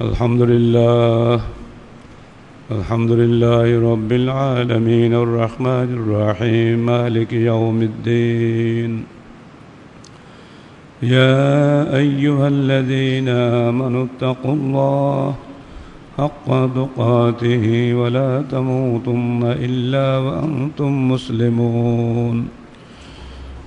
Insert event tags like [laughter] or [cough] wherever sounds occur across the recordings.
الحمد لله. الحمد لله رب العالمين. الرحمن الرحيم. مالك يوم الدين. يا أيها الذين آمنوا اتقوا الله حق تقاته ولا تموتن إلا وأنتم مسلمون.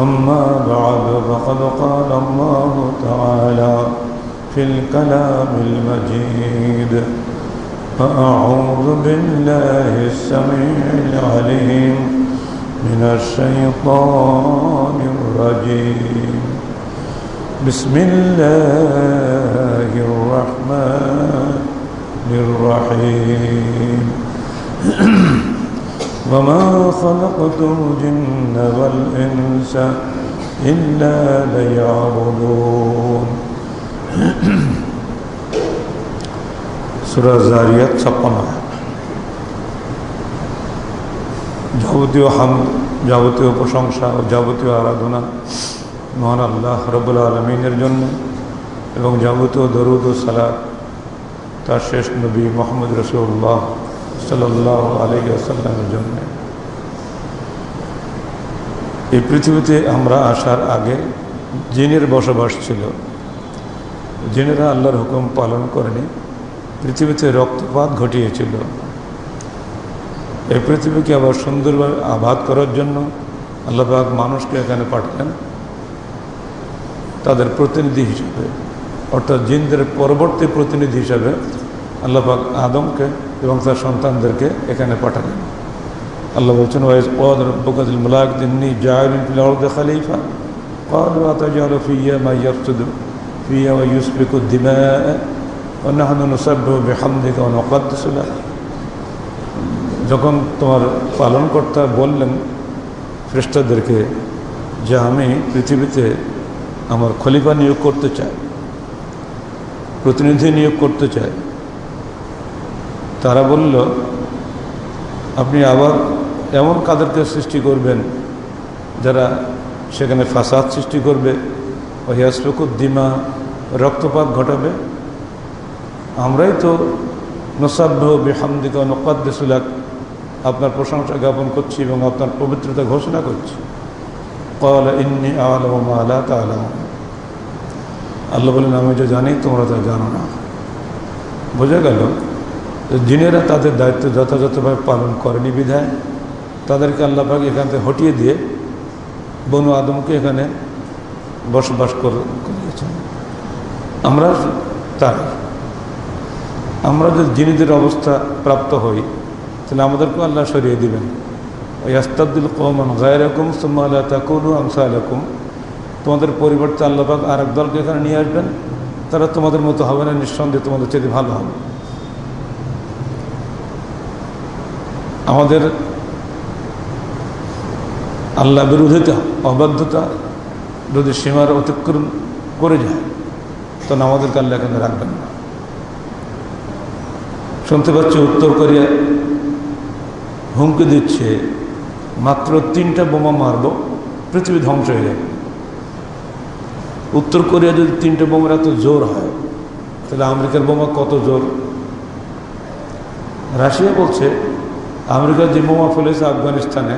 أما بعد فقد قال الله تعالى في الكلام المجيد فأعوذ بالله السميع العليم من الشيطان الرجيم. بسم الله الرحمن الرحيم. [clears throat] وما خلقت الجن والإنس إلا ليعبدون [clears throat] সুরা জারিয়াত ছাপ্পান্ন যাবতীয় হাম যাবতীয় প্রশংসা ও যাবতীয় আরাধনা মহান আল্লাহ রবুল আলমিনের জন্য এবং যাবতীয় দরুদ ও সালাদ তার শেষ নবী মোহাম্মদ রসুল্লাহ সাল্লাহ আলী আসাল্লামের জন্য। এই পৃথিবীতে আমরা আসার আগে জিনের বসবাস ছিল। জিনেরা আল্লাহর হুকুম পালন করেনি। পৃথিবীতে রক্তপাত ঘটিয়েছিল। এই পৃথিবীকে আবার সুন্দরভাবে আবাদ করার জন্য আল্লাহবাক মানুষকে এখানে পাঠালেন। তাদের প্রতিনিধি হিসেবে, অর্থাৎ জিনদের পরবর্তী প্রতিনিধি হিসাবে আল্লাহবাক আদমকে এবং তার সন্তানদেরকে এখানে পাঠালেন আল্লাহ বলছেন ওয়াইজ ওয়াদ রব্বকাদিল মুলাক দিন্নি জায়রুল ফিল আরদি খলিফা قالوا أتجعل فيها ما يفسد فيها ويسفك الدماء ونحن نسبح بحمدك ونقدس لك যখন তোমার পালনকর্তা বললেন খ্রিস্টাদেরকে যে আমি পৃথিবীতে আমার খলিফা নিয়োগ করতে চাই প্রতিনিধি নিয়োগ করতে চাই তারা বলল, আপনি আবার এমন কাদেরকে সৃষ্টি করবেন যারা সেখানে ফাসাদ সৃষ্টি করবে? দিমা রক্তপাত ঘটাবে? আমরাই তো নসাব্য বেহামদিকা নকাদ্দেসুলাক আপনার প্রশংসা জ্ঞাপন করছি এবং আপনার পবিত্রতা ঘোষণা করছি। ইন্নি আল্লাহ বলেন আমি যে জানি, তোমরা তা জানো না। বোঝা গেল জিনেরা তাদের দায়িত্ব যথাযথভাবে পালন করেনি বিধায় তাদেরকে আল্লাপাক এখান থেকে হটিয়ে দিয়ে বনু আদমকে এখানে বসবাস করিয়েছেন। আমরা তাই। আমরা যদি জিনিদের অবস্থা প্রাপ্ত হই, তাহলে আমাদেরকেও আল্লাহ সরিয়ে দিবেন। ওই আস্তাবদুল কৌমান গায়রকম সুম্মাল্লাহ তাকুলু আমসা আলকুম তোমাদের পরিবর্তে আল্লাপাক এক দলকে এখানে নিয়ে আসবেন। তারা তোমাদের মতো হবে না, নিঃসন্দেহে তোমাদের চেয়ে ভালো হবে। আমাদের আল্লাহ বিরোধিতা, অবাধ্যতা যদি সীমার অতিক্রম করে যায়, তখন আমাদেরকে আল্লাহ এখানে রাখবেন না। শুনতে পাচ্ছি উত্তর কোরিয়া হুমকি দিচ্ছে, মাত্র তিনটা বোমা মারব, পৃথিবী ধ্বংস হয়ে যাবে। উত্তর কোরিয়া যদি তিনটে বোমার এত জোর হয়, তাহলে আমেরিকার বোমা কত জোর? রাশিয়া বলছে আমেরিকা যে বোমা ফেলেছে আফগানিস্তানে,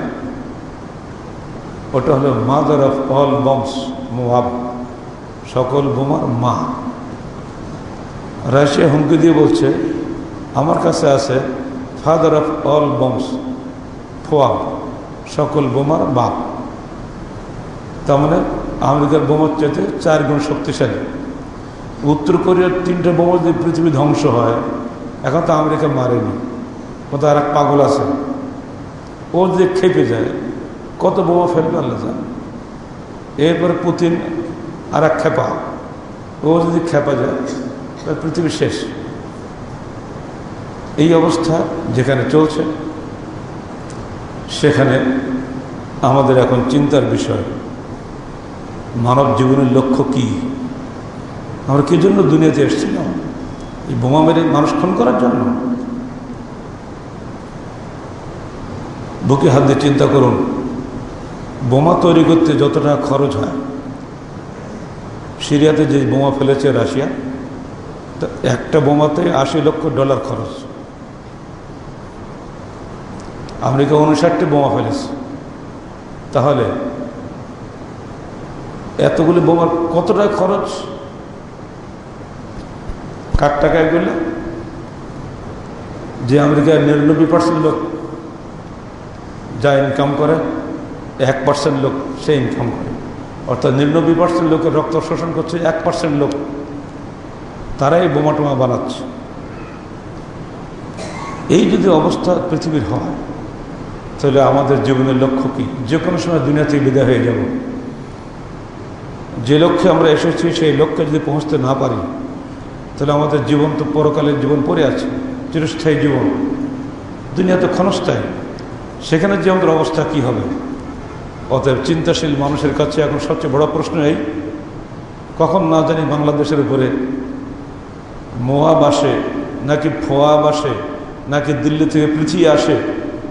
ওটা হলো mother of all bombs MOAB সকল বোমার মা। রাশিয়া হুমকি দিয়ে বলছে, আমার কাছে আছে father of all bombs FOAB. সকল বোমার বাপ তার মানে আমেরিকার বোমার চাইতে চার গুণ শক্তিশালী। উত্তর কোরিয়ার তিনটে বোমা যদি পৃথিবী ধ্বংস হয়, এখন তো আমেরিকা মারেনি। আর এক পাগল আছে? ও যে খেপে যায়, কত বোমা ফেলবে আল্লাহ যান এরপরে পুতিন আর এক খেপা ও যদি খেপা যায়, তাহলে পৃথিবী শেষ। এই অবস্থা যেখানে চলছে, সেখানে আমাদের এখন চিন্তার বিষয়, মানব জীবনের লক্ষ্য কি? আমরা কি জন্য দুনিয়াতে এসেছিলাম? এই বোমা মেরে মানুষ খুন করার জন্য? বুকে হাত দিয়ে চিন্তা করুন, বোমা তৈরি করতে যত টাকা খরচ হয়। সিরিয়াতে যে বোমা ফেলেছে রাশিয়া, তা একটা বোমাতে আশি লক্ষ ডলার খরচ। আমেরিকা উনষাটটি বোমা ফেলেছে। তাহলে এতগুলি বোমার কত টাকা খরচ? কার টাকায় গেলে যে আমেরিকার নিরানব্বই পার্সেন্ট লোক যা ইনকাম করে, এক পার্সেন্ট লোক সে ইনকাম করে। অর্থাৎ নিরানব্বই পার্সেন্ট লোকের রক্ত শোষণ করছে, এক পার্সেন্ট লোক। তারাই বোমা টোমা বানাচ্ছে। এই যদি অবস্থা পৃথিবীর হয়, তাহলে আমাদের জীবনের লক্ষ্য কি? যে কোনো সময় দুনিয়া থেকে বিদায় হয়ে যাব। যে লক্ষ্যে আমরা এসেছি, সেই লক্ষ্যে যদি পৌঁছতে না পারি, তাহলে আমাদের জীবন তো পরকালের জীবন পড়ে আছে, চিরস্থায়ী জীবন। দুনিয়া তো ক্ষণস্থায়ী। সেখানে যে আমাদের অবস্থা কি হবে? অতএব চিন্তাশীল মানুষের কাছে এখন সবচেয়ে বড় প্রশ্ন এই, কখন না জানি বাংলাদেশের উপরে মোয়া বাসে, নাকি ফোয়া বাসে, নাকি দিল্লি থেকে পৃথিবী আসে,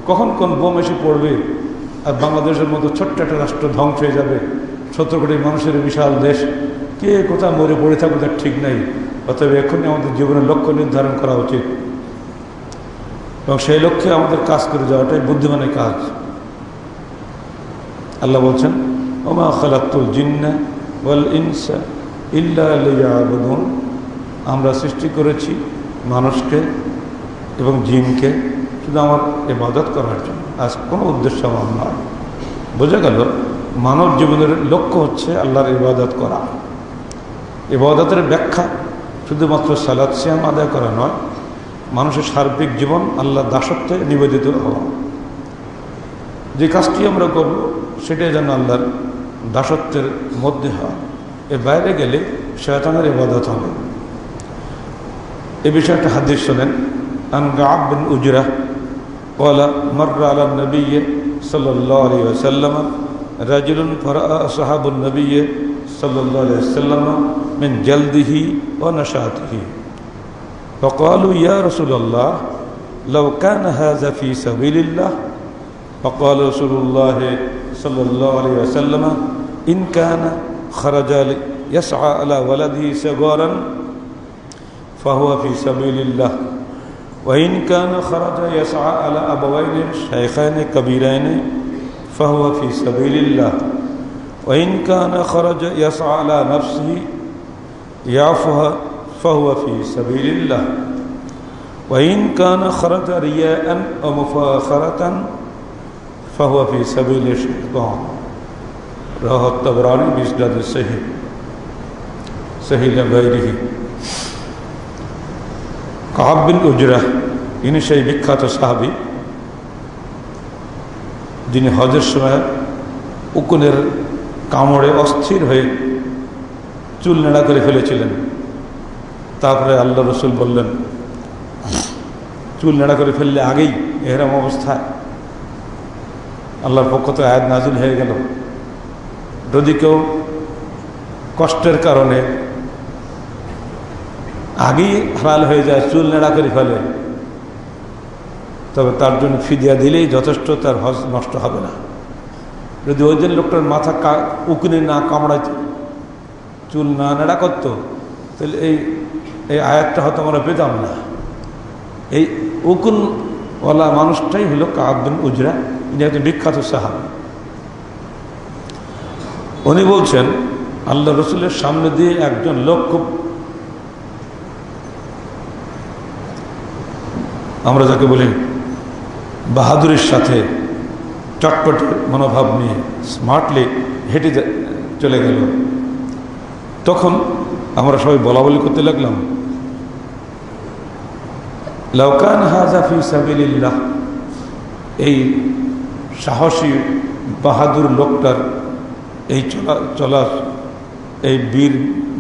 কখন কোন বোম এসে পড়বে, আর বাংলাদেশের মতো ছোট্ট একটা রাষ্ট্র ধ্বংস হয়ে যাবে সত্তর কোটি মানুষের বিশাল দেশ, কে কোথাও মরে পড়ে থাকবে তার ঠিক নাই। অতএব এখনই আমাদের জীবনের লক্ষ্য নির্ধারণ করা উচিত। এবং সেই লক্ষ্যে আমাদের কাজ করে যাওয়াটাই বুদ্ধিমানের কাজ। আল্লাহ বলছেন, ওমা খালাতুল জিন্না ওয়াল ইনসা ইল্লাবুন আমরা সৃষ্টি করেছি মানুষকে এবং জিনকে শুধু আমার ইবাদত করার জন্য। আজ কোনো উদ্দেশ্য আমার নয়। বোঝা গেল, মানব জীবনের লক্ষ্য হচ্ছে আল্লাহর ইবাদত করা। ইবাদতের ব্যাখ্যা শুধুমাত্র সালাদ সিয়াম আদায় করা নয় মানুষের সার্বিক জীবন আল্লাহ দাসত্বে নিবেদিত হওয়া। যে কাজটি আমরা করব, সেটাই যেন আল্লাহর দাসত্বের মধ্যে হয়। এর বাইরে গেলে শেতানের ইবাদত হবে। এ বিষয়ে একটা হাদিস শোনেন। আন উজরা, ওয়ালা মর্রা আলা নবী সাল্লাম আলাইহি ওয়াসাল্লাম নবী সাল্লাল্লাহু আলাইহি মিন জলদিহি ও নশাতহি। فقالوا يا رسول الله لو كان هذا في سبيل الله. فقال رسول الله صلى الله عليه وسلم، إن كان خرج يسعى على ولده صغارا فهو في سبيل الله. وإن كان خرج يسعى على أبوين شيخين كبيرين فهو في سبيل الله. وإن كان خرج يسعى على نفسه يعفها فهو في سبيل الله وإن كان خرج رياء ومفاخرة فهو في سبيل الشيطان رواه الطبراني بإسناد الصحيح صحيح غيره কাহাবিন উজরা ইনি সেই বিখ্যাত সাহাবি যিনি হজের সময় উকুনের কামড়ে অস্থির হয়ে চুল নেড়া করে ফেলেছিলেন তারপরে আল্লাহ রসুল বললেন, চুল নেড়া করে ফেললে আগেই এরম অবস্থায়। আল্লাহর পক্ষ থেকে আয়াত নাজিল হয়ে গেল। যদি কেউ কষ্টের কারণে আগেই হারাল হয়ে যায়, চুল নেড়া করে ফেলে, তবে তার জন্য ফিদিয়া দিলেই যথেষ্ট, তার হজ নষ্ট হবে না। যদি ওই দিন লোকটার মাথা উকুনে না কামড়াইত, চুল না নেড়া করতো, তাহলে এই এই আয়াতটা হয়তো আমরা পেতাম না। এই উকুনওয়ালা মানুষটাই হলো কাবদিন উজরা, ইনি একজন বিখ্যাত সাহাব। উনি বলছেন, আল্লাহ রসুলের সামনে দিয়ে একজন লোক খুব আমরা যাকে বলি বাহাদুরের সাথে চটপটে মনোভাব নিয়ে স্মার্টলি হেঁটে চলে গেল। তখন আমরা সবাই বলা বলি করতে লাগলাম। লৌকান হাজাফি সাবিল্লাহ এই সাহসী বাহাদুর লোকটার এই চলা চলা এই বীর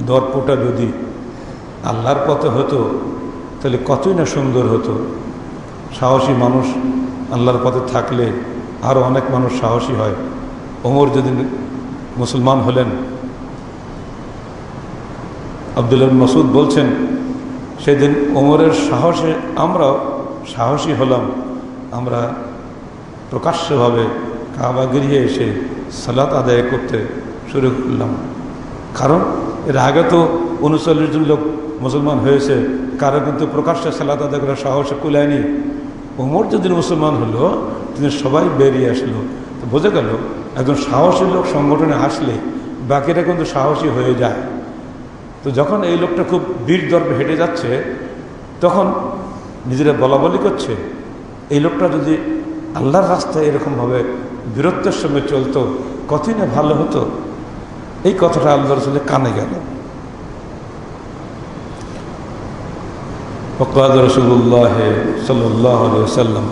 দর্পটা যদি আল্লাহর পথে হতো, তাহলে কতই না সুন্দর হতো। সাহসী মানুষ আল্লাহর পথে থাকলে আরও অনেক মানুষ সাহসী হয়। ওমর যদি মুসলমান হলেন আবদুল্লাহ মসুদ বলছেন, সেদিন ওমরের সাহসে আমরাও সাহসী হলাম। আমরা প্রকাশ্যভাবে কাবা গিরিয়ে এসে সালাত আদায় করতে শুরু করলাম। কারণ এর আগে তো উনচল্লিশ জন লোক মুসলমান হয়েছে, কারও কিন্তু প্রকাশ্যে সালাত আদায় করার সাহসে কুলায়নি। ওমর যেদিন মুসলমান হলো, তিনি সবাই বেরিয়ে আসলো। তো বোঝা গেল, একজন সাহসী লোক সংগঠনে আসলে বাকিরা কিন্তু সাহসী হয়ে যায়। তো যখন এই লোকটা খুব বীর দর্বে হেঁটে যাচ্ছে, তখন নিজেরা বলা বলি করছে, এই লোকটা যদি আল্লাহর রাস্তায় এরকমভাবে বীরত্বের সঙ্গে চলতো কতই না ভালো হতো? এই কথাটা আল্লাহ রসুলে কানে গেল। রসুল্লাহ সাল্লাম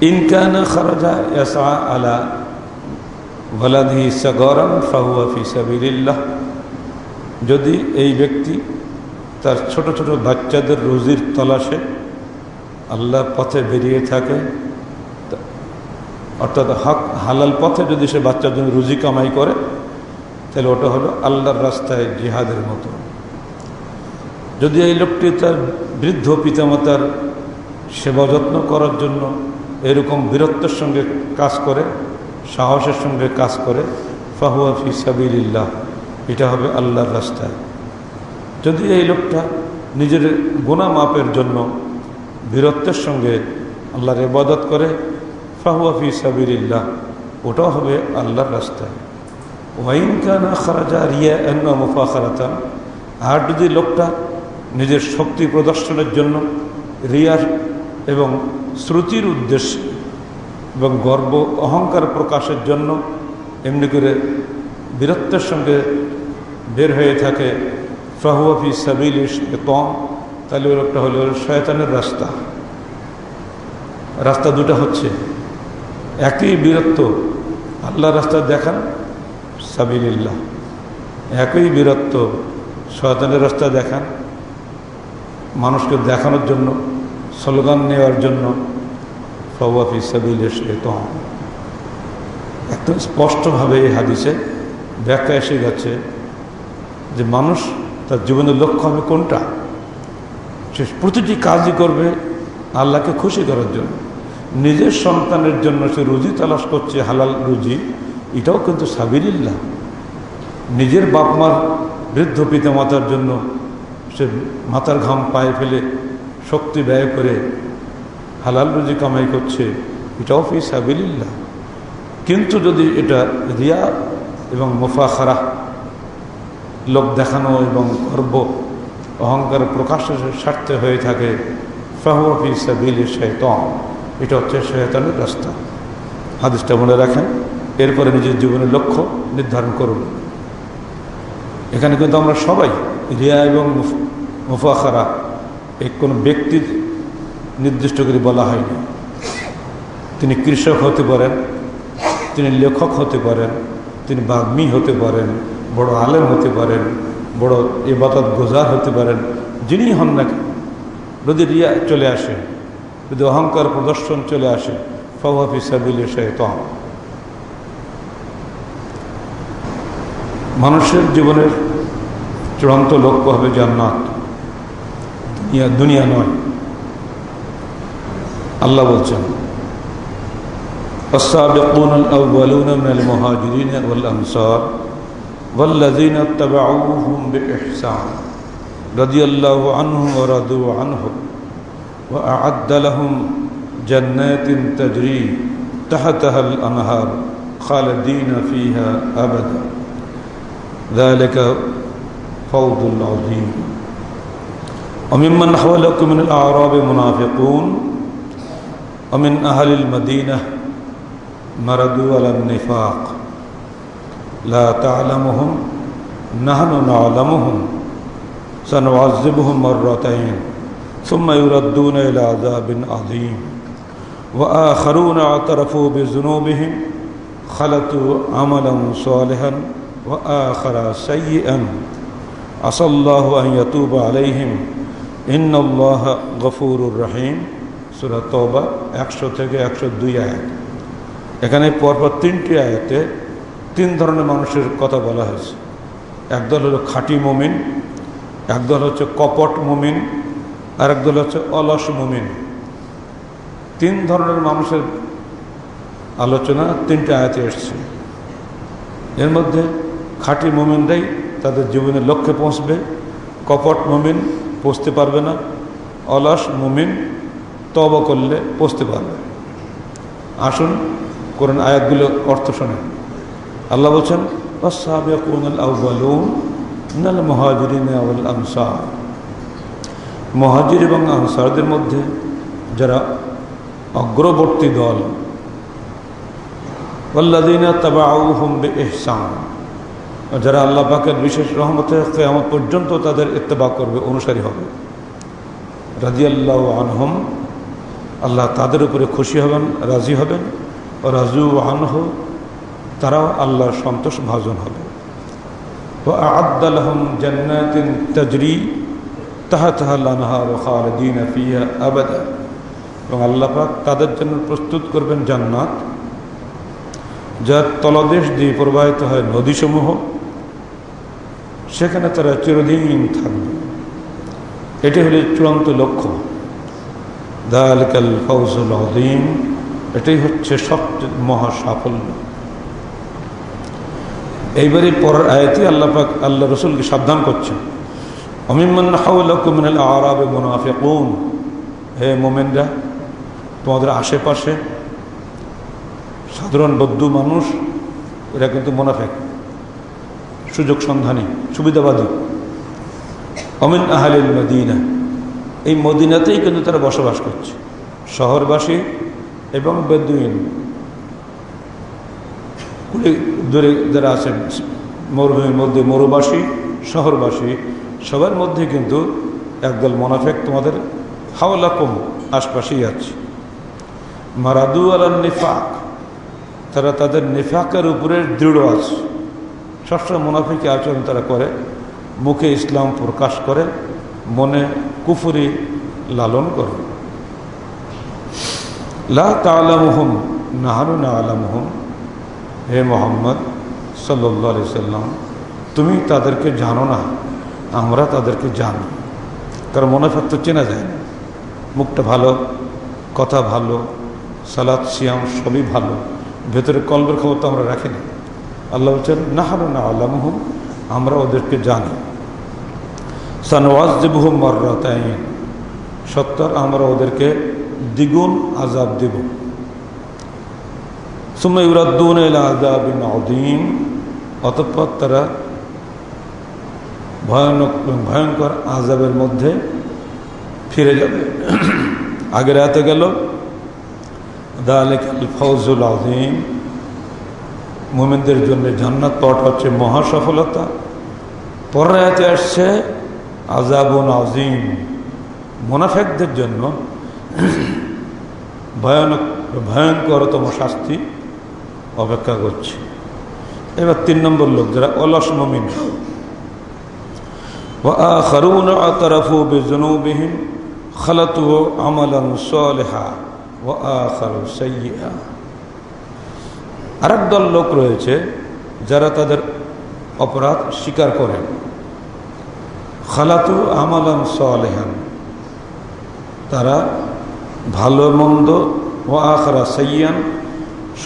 ইনকান ইয়াসা আলা যদি এই ব্যক্তি তার ছোট ছোট বাচ্চাদের রুজির তলাশে আল্লাহর পথে বেরিয়ে থাকে অর্থাৎ হক হালাল পথে যদি সে বাচ্চার জন্য রুজি কামাই করে, তাহলে ওটা হলো আল্লাহর রাস্তায় জিহাদের মতো। যদি এই লোকটি তার বৃদ্ধ পিতামাতার সেবা যত্ন করার জন্য এরকম বীরত্বের সঙ্গে কাজ করে, সাহসের সঙ্গে কাজ করে, ফাহুয়া ফি সাবিল্লাহ এটা হবে আল্লাহর রাস্তায় যদি এই লোকটা নিজের গুণা মাপের জন্য বীরত্বের সঙ্গে আল্লাহর ইবাদত করে, ফাহুয়া ফি সাবিল্লাহ ওটাও হবে আল্লাহর রাস্তায় ওয়াইন কানা খারাজা রিয়া এন্ন মুফা খারাতাম আর যদি লোকটা নিজের শক্তি প্রদর্শনের জন্য রিয়ার এবং শ্রুতির উদ্দেশ্যে এবং গর্ব, অহংকার প্রকাশের জন্য এমনি করে বীরত্বের সঙ্গে বের হয়ে থাকে ফাহুয়াফি সাবিল তম তাহলে ওর একটা হলো শয়তানের রাস্তা। রাস্তা দুটা হচ্ছে, একই বীরত্ব আল্লাহ রাস্তা দেখান সাবিল্লাহ একই বীরত্ব, শয়তানের রাস্তা দেখান, মানুষকে দেখানোর জন্য, স্লোগান নেওয়ার জন্য ফওয়াফি সাবিল তম একদম স্পষ্টভাবে এই হাদিসে ব্যাখ্যা এসে গেছে যে মানুষ তার জীবনের লক্ষ্য হবে কোনটা? সে প্রতিটি কাজই করবে আল্লাহকে খুশি করার জন্য। নিজের সন্তানের জন্য সে রুজি তালাশ করছে, হালাল রুজি, এটাও কিন্তু সাবিরিল্লাহ নিজের বাপমার বৃদ্ধ পিতা মাতার জন্য সে মাথার ঘাম পায়ে ফেলে শক্তি ব্যয় করে হালাল রুজি কামাই করছে, এটাও ফি সাবিল্লাহ কিন্তু যদি এটা রিয়া এবং মুফাখারা লোক দেখানো এবং গর্ব, অহংকার প্রকাশের স্বার্থে হয়ে থাকে। এটা হচ্ছে শেতানের রাস্তা। হাদিসটা মনে রাখেন, এরপরে নিজের জীবনের লক্ষ্য নির্ধারণ করুন। এখানে কিন্তু আমরা সবাই, রিয়া এবং মুফাখারা এই কোনো ব্যক্তির নির্দিষ্ট করে বলা হয়নি। তিনি কৃষক হতে পারেন, তিনি লেখক হতে পারেন তিনি বাগ্মী হতে পারেন, বড় আলেম হতে পারেন, বড় এবাদত গোজার হতে পারেন, যিনি হন না যদি রিয়া চলে আসে, যদি অহংকার প্রদর্শন চলে আসে ফওয়াফি সাবিলে তম মানুষের জীবনের চূড়ান্ত লক্ষ্য হবে জান্নাত দুনিয়া নয়। আল্লাহ বলছেন السابقون الأولون من المهاجرين والأنصار والذين اتبعوهم بإحسان رضي الله عنهم ورضوا عنه وأعد لهم جنات تجري تحتها الأنهار خالدين فيها أبدا. ذلك فوض العظيم وممن حولكم من الأعراب منافقون ومن أهل المدينة مردوا على النفاق لا تعلمهم نحن نعلمهم سنعذبهم مرتين ثم يردون إلى عذاب عظيم وآخرون اعترفوا بذنوبهم خلطوا عملا صالحا وآخر سيئا عسى الله أن يتوب عليهم إن الله غفور رحيم সুরা তবা একশো থেকে একশো দুই আয়াত এখানে পরপর তিনটি আয়াতে তিন ধরনের মানুষের কথা বলা হয়েছে। একদল হলো খাঁটি মুমিন একদল হচ্ছে কপট মুমিন আর একদল হচ্ছে অলস মুমিন। তিন ধরনের মানুষের আলোচনা তিনটে আয়াতে এসছে। এর মধ্যে খাঁটি মুমিনরাই তাদের জীবনের লক্ষ্যে পৌঁছবে, কপট মুমিন পৌঁছতে পারবে না, অলস মুমিন তব করলে পৌঁছতে পারবে। আসুন কোরআন আয়াতগুলো অর্থ শোনেন আল্লাহ বলছেন মহাজির এবং আনসারদের মধ্যে যারা অগ্রবর্তী দল যারা আল্লাহ পাকের বিশেষ রহমতে কেমন পর্যন্ত তাদের ইত্তেবা করবে, অনুসারী হবে। রাজি আল্লাহ আনহম, আল্লাহ তাদের উপরে খুশি হবেন, রাজি হবেন। রাজু আনহ, তারাও আল্লাহর সন্তোষ ভাজন হবে ও আদালহম জান্নাতিন তজরি তাহা তাহার খালদিন ফিয়া এবং আল্লাপাক তাদের জন্য প্রস্তুত করবেন জান্নাত, যার তলদেশ দিয়ে প্রবাহিত হয় নদীসমূহ। সেখানে তারা চিরদিন থাকবে। এটি হল চূড়ান্ত লক্ষ্য। দালকাল ফৌজুল অদিম এটাই হচ্ছে সবচেয়ে মহা সাফল্য। এইবারই পরের আয়াতি আল্লাহ পাক, আল্লাহ রসুলকে সাবধান করছেন। অমিমান হাউলাকুমিনাল আরাবে হে মোমেনরা, তোমাদের আশেপাশে সাধারণ বদ্ধ মানুষ, এরা কিন্তু মোনাফেক। সুযোগ সন্ধানী, সুবিধাবাদী। অমিন আহালিল মদিনা। এই মদিনাতেই কিন্তু তারা বসবাস করছে। শহরবাসী এবং বেদুইন। কুড়ি দূরে যারা আছেন, মরুভূমির মধ্যে মরুবাসী, শহরবাসী, সবার মধ্যে কিন্তু একদল মোনাফেক তোমাদের হাওলা কম আশপাশেই আছে। মারাদু আলার নিফাক, তারা তাদের নিফাকের উপরে দৃঢ় আছে। সবসময় মুনাফিকে আচরণ তারা করে, মুখে ইসলাম প্রকাশ করে, মনে কুফুরি লালন করে। লা তালামহম নাহানু না আলামহম হে মোহাম্মদ সাল্লি সাল্লাম, তুমি তাদেরকে জানো না, আমরা তাদেরকে জানি। কারণ মনে তো চেনা যায় না। মুখটা ভালো, কথা ভালো সালাদ সিয়াম সবই ভালো। ভেতরে কলবের খবর তো আমরা রাখি না। আল্লাহ বলছেন, নাহানু না আলামহম আমরা ওদেরকে জানি। সানওয়াজ জেবুহম মর্রাতাইন, সত্তর আমরা ওদেরকে দ্বিগুণ আজাব দেব। সুম্মা ইউরাদ্দুন আজাবিন অদিম অতঃপর তারা ভয়ানক ভয়ঙ্কর আজাবের মধ্যে ফিরে যাবে। আগের হাতে গেল, দালেকাল ফৌজুল আজিম মোমেনদের জন্য জান্নাত পাওয়াটা হচ্ছে মহা সফলতা হাতে আসছে আজাবুন আজিম মোনাফেকদের জন্য [coughs] ভয়ানক ভয়ঙ্করতম শাস্তি অপেক্ষা করছে এবার তিন নম্বর লোক যারা অলস মমিন وآخرون اعترفوا بذنوبهم خلطوا عملا صالحا وآخر سيئا আরেক দল লোক রয়েছে যারা তাদের অপরাধ স্বীকার করেন খালাতু আমালান সালেহান তারা ভালো মন্দ ও আখরা সাইয়ান,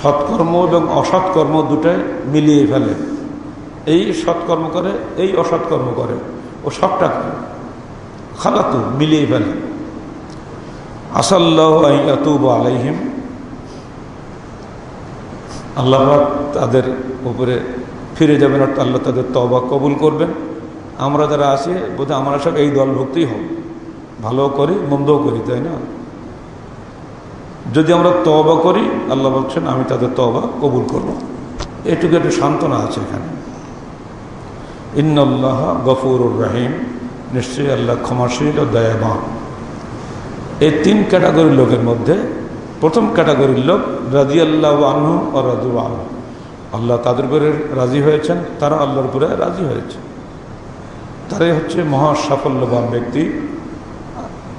সৎকর্ম এবং অসৎকর্ম দুটাই মিলিয়ে ফেলে। এই সৎকর্ম করে, এই অসৎকর্ম করে ও সবটা করে। খালাতু মিলিয়ে ফেলে। আসাল্লাহ আলাইহিম। আল্লাহ তাদের উপরে ফিরে যাবেন, অর্থাৎ আল্লাহ তাদের তবা কবুল করবেন। আমরা যারা আছি, বোধহয় আমরা সব এই দলভুক্তই হব। ভালো করি, মন্দও করি, তাই না? যদি আমরা তবা করি, আল্লাহ বলছেন, আমি তাদের তবা কবুল করব। এটুকু একটু সান্ত্বনা আছে এখানে। ইন্নআল্লাহ গফুরুর রাহিম। নিশ্চয়ই আল্লাহ ক্ষমাশীল ও দয়াবান। এই তিন ক্যাটাগরির লোকের মধ্যে প্রথম ক্যাটাগরির লোক রাজি আল্লাহ আনহু ও রাজু আনহু। আল্লাহ তাদের উপরে রাজি হয়েছেন, তারা আল্লাহর উপরে রাজি হয়েছে। তারাই হচ্ছে মহা সাফল্যবান ব্যক্তি।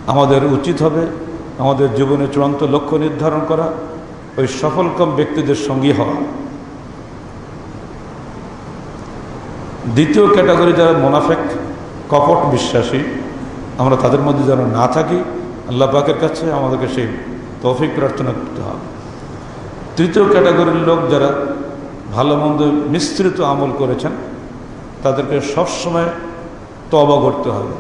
আমাদের উচিত হবে আমাদের জীবনে চূড়ান্ত লক্ষ্য নির্ধারণ করা, ওই সফলকম ব্যক্তিদের সঙ্গী হওয়া। দ্বিতীয় ক্যাটাগরি যারা মোনাফেক, কপট বিশ্বাসী, আমরা তাদের মধ্যে যেন না থাকি, আল্লাহ পাকের কাছে আমাদেরকে সেই তৌফিক প্রার্থনা করতে হবে। তৃতীয় ক্যাটাগরির লোক যারা ভালো মন্দ মিশ্রিত আমল করেছেন, তাদেরকে সবসময় তবা করতে হবে।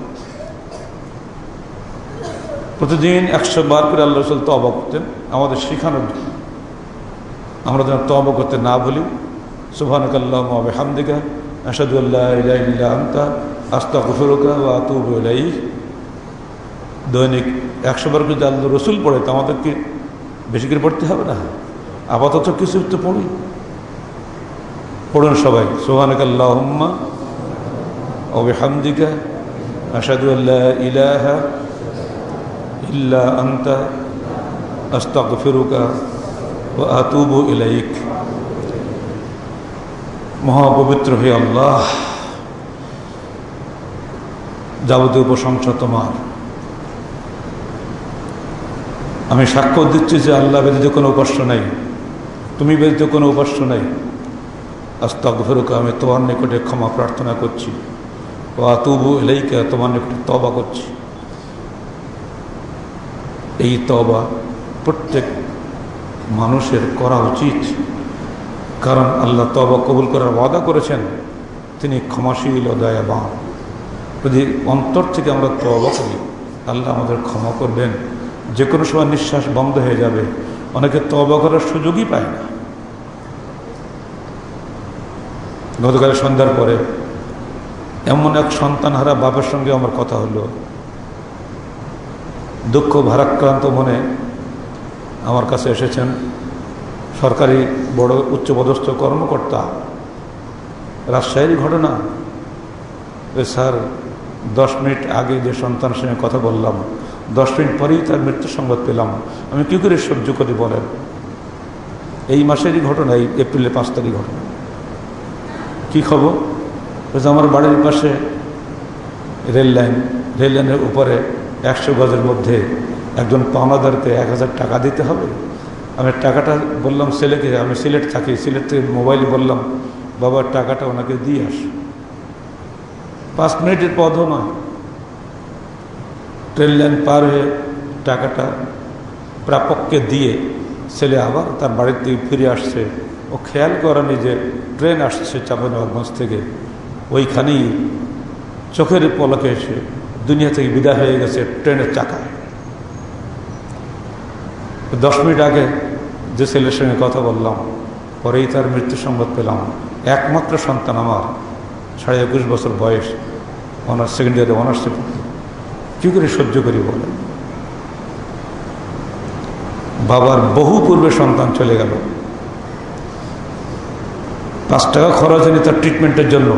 প্রতিদিন একশো বার করে আল্লাহ রসুল তবা করতেন, আমাদের শেখানোর জন্য। আমরা যেন তবা করতে না বলি। সুবাহানকাল্লাহ হামদিকা আসাদুল্লাহ আস্তা কুফরুকা বা আতুবাই দৈনিক একশো বার করে আল্লাহ রসুল পড়ে, তো আমাদেরকে বেশি করে পড়তে হবে না? আপাতত কিছু তো পড়ি। পড়ুন সবাই। সোহানকাল্লাহম্মা ওবে হামদিকা আসাদুল্লাহ ইলাহা আন্তা আস্তাগফিরুকা ও আতুবু ইলাইক। মহাপবিত্র হে আল্লাহ, যাবতীয় প্রশংসা তোমার। আমি সাক্ষ্য দিচ্ছি যে আল্লাহ ব্যতীত কোনো উপাস্য নাই। তুমি ব্যতীত কোনো উপাস্য নাই। আস্তাগফিরুকা, আমি তোমার নিকটে ক্ষমা প্রার্থনা করছি। ও আতুবু এলাইকা তোমার নিকটে তবা করছি। এই তবা প্রত্যেক মানুষের করা উচিত। কারণ আল্লাহ তবা কবুল করার ওয়াদা করেছেন, তিনি ক্ষমাশীল দয়াবান। যদি অন্তর থেকে আমরা তবা করি, আল্লাহ আমাদের ক্ষমা করবেন। যে কোনো সময় নিঃশ্বাস বন্ধ হয়ে যাবে, অনেকে তবা করার সুযোগই পায় না। গতকাল সন্ধ্যার পরে এমন এক সন্তান হারা বাপের সঙ্গে আমার কথা হলো। দুঃখ ভারাক্রান্ত মনে আমার কাছে এসেছেন সরকারি বড় উচ্চপদস্থ কর্মকর্তা। রাজশাহীর ঘটনা। স্যার, দশ মিনিট আগে যে সন্তানের সঙ্গে কথা বললাম, দশ মিনিট পরেই তার মৃত্যু সংবাদ পেলাম। আমি কী করে সহ্য করি বলেন? এই মাসেরই ঘটনা, এই এপ্রিলের পাঁচ তারিখ ঘটনা। কী খবর? আমার বাড়ির পাশে রেল লাইন, রেল লাইনের উপরে একশো গজের মধ্যে একজন পাওনাদারকে এক হাজার টাকা দিতে হবে। আমি টাকাটা বললাম ছেলেকে, আমি সিলেট থাকি, সিলেট থেকে মোবাইলে বললাম বাবার টাকাটা ওনাকে দিয়ে আস। পাঁচ মিনিটের পথও নয়। ট্রেন লাইন পার হয়ে টাকাটা প্রাপককে দিয়ে ছেলে আবার তার বাড়ির দিকে ফিরে আসছে। ও খেয়াল করেনি যে ট্রেন আসছে চাপানগঞ্জ থেকে। ওইখানেই চোখের পলকে এসে দুনিয়া থেকে বিদায় হয়ে গেছে, ট্রেনের চাকায় দশ মিনিট আগে যে ছেলের সঙ্গে কথা বললাম, পরেই তার মৃত্যু সংবাদ পেলাম। একমাত্র সন্তান আমার, সাড়ে একুশ বছর বয়স, অনার্স, সেকেন্ড ইয়ারে অনার্সে কী করে সহ্য করি বলে বাবার বহু পূর্বে সন্তান চলে গেল। পাঁচ টাকা খরচ হয়নি তার ট্রিটমেন্টের জন্য।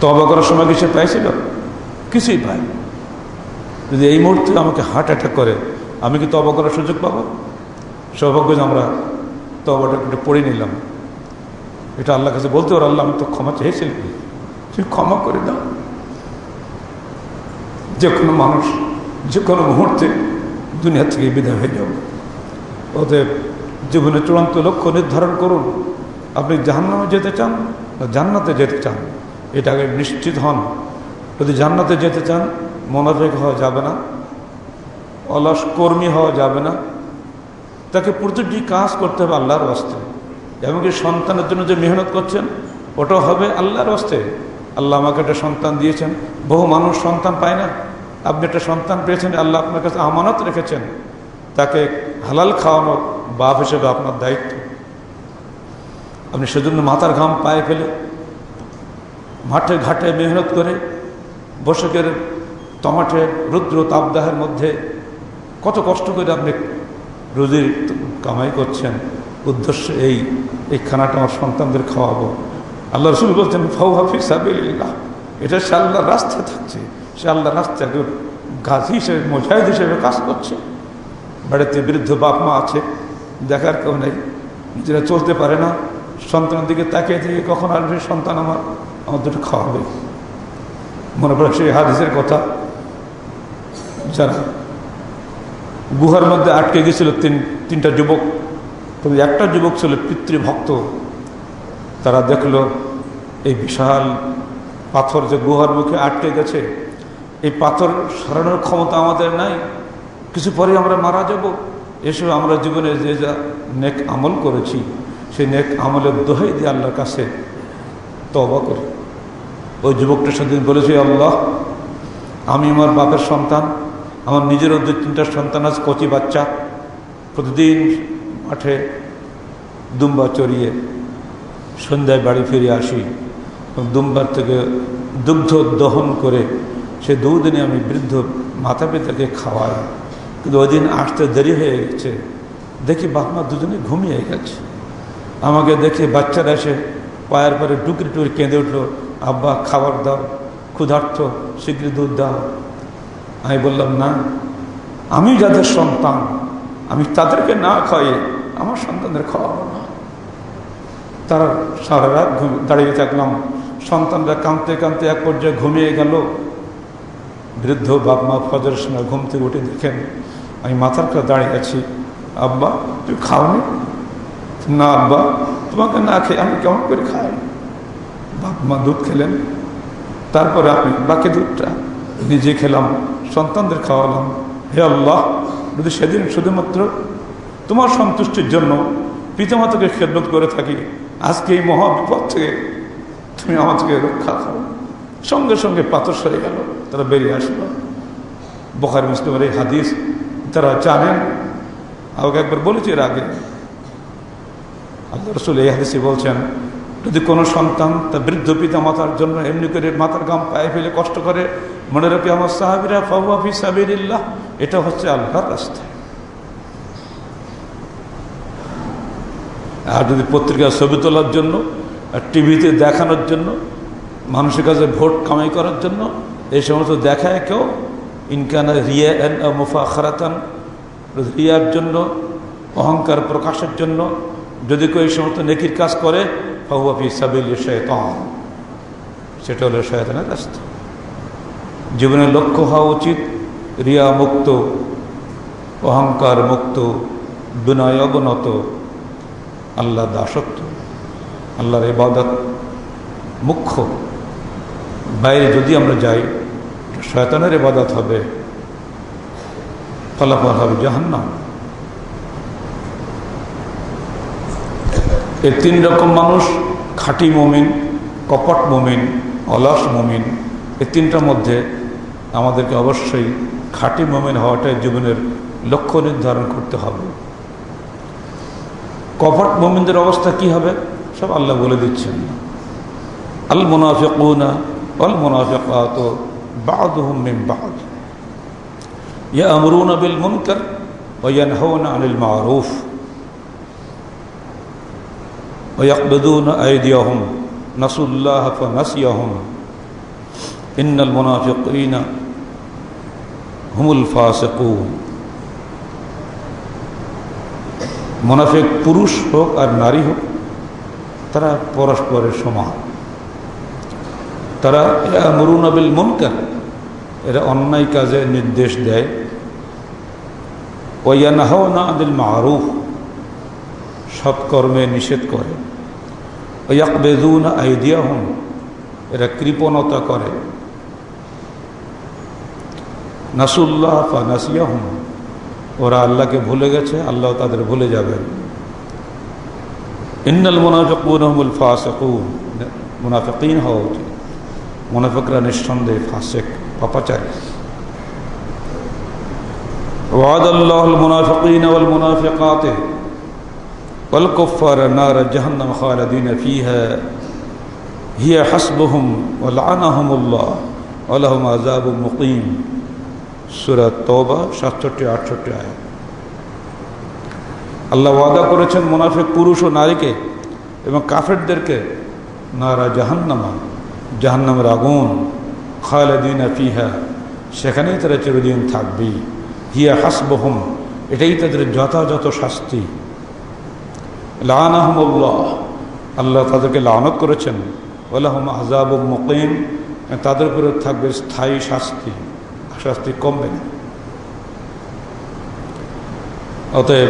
তবা করার সময় কিছু পাইছিল? কিছুই পাই যদি এই মুহূর্তে আমাকে হার্ট অ্যাটাক করে, আমি কি তবা করার সুযোগ পাবো? সৌভাগ্য যে আমরা তবাটা একটু পড়ে নিলাম। এটা আল্লাহ কাছে বলতে পারো আল্লাহ আমি তো ক্ষমা চেয়েছিলাম তুমি ক্ষমা করে দাও। যে কোনো মানুষ, যে কোনো মুহূর্তে দুনিয়া থেকে বিদায় হয়ে যাব ওদের জীবনের চূড়ান্ত লক্ষ্য নির্ধারণ করুন। আপনি জাহান্নামে যেতে চান না জান্নাতে যেতে চান? এটা আগে নিশ্চিত হন। যদি জান্নাতে যেতে চান মনোযোগ হওয়া যাবে না, অলস কর্মী হওয়া যাবে না। তাকে প্রতিটি কাজ করতে হবে আল্লাহর বাস্তে এমনকি সন্তানের জন্য যে মেহনত করছেন, ওটাও হবে আল্লাহর বাস্তে আল্লাহ আমাকে একটা সন্তান দিয়েছেন। বহু মানুষ সন্তান পায় না। আপনি একটা সন্তান পেয়েছেন, আল্লাহ আপনার কাছে আমানত রেখেছেন। তাকে হালাল খাওয়ানো বাপ হিসেবে আপনার দায়িত্ব। আপনি সেজন্য মাথার ঘাম পায়ে ফেলে মাঠে ঘাটে মেহনত করে বসকের টমাটে রুদ্র তাপদাহের মধ্যে কত কষ্ট করে আপনি রুজির কামাই করছেন। উদ্দেশ্য এই এই খানাটা আমার সন্তানদের খাওয়াবো। আল্লাহ রসুল বলছেন ফাউ হাফিজ সাবিল্লাহ এটা সে আল্লাহর রাস্তায় থাকছে। সে আল্লাহর রাস্তায় গাছি হিসেবে, মোজাহিদ হিসেবে কাজ করছে। বাড়িতে বৃদ্ধ বাপ মা আছে, দেখার কেউ নেই। নিজেরা চলতে পারে না। সন্তানের দিকে তাকিয়ে থেকে কখন আসবে সন্তান আমার? আমার দুটো খাওয়াবে। মনে পড়ে সেই হাদিসের কথা। যারা গুহার মধ্যে আটকে গেছিল তিন, তিনটা যুবক, তবে একটা যুবক ছিল পিতৃভক্ত। তারা দেখল, এই বিশাল পাথর যে গুহার মুখে আটকে গেছে, এই পাথর সরানোর ক্ষমতা আমাদের নাই। কিছু পরে আমরা মারা যাব। এসব আমরা জীবনে যে যা নেক আমল করেছি, সেই নেক আমলের দোহাই দিয়ে আল্লাহর কাছে তবা করি। ওই যুবকটা সেদিন বলেছে আল্লাহ, আমি আমার বাপের সন্তান, আমার নিজেরও দু তিনটা সন্তান আছে কচি বাচ্চা, প্রতিদিন মাঠে দুম্বা চড়িয়ে সন্ধ্যায় বাড়ি ফিরে আসি দুম্বার থেকে দুগ্ধ দহন করে সে দুদিনে আমি বৃদ্ধ মাতা পিতাকে খাওয়াই। কিন্তু ওই দিন আসতে দেরি হয়ে গেছে। দেখি বাপমা দুজনে ঘুমিয়ে গেছে। আমাকে দেখে বাচ্চারা এসে পায়ের পরে টুকরি টুকরি কেঁদে উঠল আব্বা, খাবার দাও ক্ষুধার্থ শীঘ্র দুধ দাও। আমি বললাম, না, আমি যাদের সন্তান, আমি তাদেরকে না খাইয়ে আমার সন্তানদের খাওয়াবো না। তারা সারা রাত দাঁড়িয়ে থাকলাম। সন্তানরা কাঁদতে কাঁদতে এক পর্যায়ে ঘুমিয়ে গেল। বৃদ্ধ বাপ মা ফজরের সময় ঘুম থেকে উঠে দেখেন, আমি মাথার কাছে দাঁড়িয়ে আছি। আব্বা তুই খাওনি? না, আব্বা, তোমাকে না খেয়ে আমি কেমন করে খাই? বাপ মা দুধ খেলেন। তারপরে আমি বাকি দুধটা নিজে খেলাম, সন্তানদের খাওয়ালাম। হে আল্লাহ, যদি সেদিন শুধুমাত্র তোমার সন্তুষ্টির জন্য পিতামাতাকে খেদমত করে থাকি, আজকে এই মহা বিপদ থেকে তুমি আমাদেরকে রক্ষা করো। সঙ্গে সঙ্গে পাথর সরে গেল, তারা বেরিয়ে আসলো। বখার, মুসলিমের এই হাদিস, তারা জানেন। আমাকে একবার বলেছি এর আগে। আল্লাহ রসুল এই হাদিসে বলছেন যদি কোনো সন্তান তার বৃদ্ধ পিতা মাতার জন্য এমনি করে মাথার গাম পায়ে ফেলে কষ্ট করে, মনে রাখি, আমার সাহাবিরা ফাহুয়াফি সাবিরিল্লাহ এটা হচ্ছে আল্লাহর রাস্তা। আর যদি পত্রিকার ছবি তোলার জন্য আর টিভিতে দেখানোর জন্য, মানুষের কাছে ভোট কামাই করার জন্য, এই সমস্ত দেখায় কেউ ইনকানা রিয়া এন মুফা খারাতান রিয়ার জন্য, অহংকার প্রকাশের জন্য যদি কেউ এই সমস্ত নেকির কাজ করে সেটা হলো শয়তানের রাস্তা। জীবনের লক্ষ্য হওয়া উচিত রিয়া মুক্ত অহংকার মুক্ত, বিনয় অবনত, আল্লাহ দাসত্ব, আল্লাহর ইবাদত মুখ্য। বাইরে যদি আমরা যাই শয়তানের ইবাদত হবে, ফলাফল হবে জাহান্নাম। এই তিন রকম মানুষ, খাঁটি মমিন, কপট মমিন, অলস মমিন। এই তিনটার মধ্যে আমাদেরকে অবশ্যই খাঁটি মমিন হওয়াটাই জীবনের লক্ষ্য নির্ধারণ করতে হবে। কপট মমিনদের অবস্থা কি হবে? সব আল্লাহ বলে দিচ্ছেন। আল মোনাফেকুনা অল মোনাফেকাত বাদ হুমিম ইয়া আমরুন বিল মুনকার ওয়ান হৌন আনিল মারুফ। ويقبضون أيديهم نسوا الله فنسيهم إن المنافقين هم الفاسقون মোনাফেক পুরুষ হোক আর নারী হোক তারা পরস্পরের সমান তারা মরুনাবিল মনকার এরা অন্যায় কাজে নির্দেশ দেয় ওয়ানাহাও না আদিল মারুফ সৎকর্মে নিষেধ করে। ইয়াক বেদুন আইডিয়া হন এরা কৃপণতা করে। নাসুল্লাহ বা নাসিয়া হন ওরা আল্লাহকে ভুলে গেছে, আল্লাহ তাদের ভুলে যাবেন। ইন্নাল মোনাফিকুন হমুল ফাসেকুন, মুনাফিকিন হওয়া উচিত। মুনাফিকরা নিঃসন্দেহে ফাসেক, পাপাচারী। ওয়াদ আল্লাহ মুনাফিকিন আল মুনাফিকাতে والكفار نار جهنم خالدين فيها هي حسبهم ولعنهم الله ولهم عذاب مقيم সুরা তবা সাতষট্টি আটষট্টি আয় আল্লাহ ওয়াদা করেছেন মুনাফিক পুরুষ ও নারীকে এবং কাফেরদেরকে নারা জাহান্নামা জাহান্নামের আগুন খালেদিন ফিহা সেখানেই তারা চিরদিন থাকবি হিয়া হাসবহম এটাই তাদের যথাযথ শাস্তি লানাহমুল্লাহ। আল্লাহ তাদেরকে লানত করেছেন। ওলাহম আজাব মকিম। তাদের উপরে থাকবে স্থায়ী শাস্তি। শাস্তি কমবে না। অতএব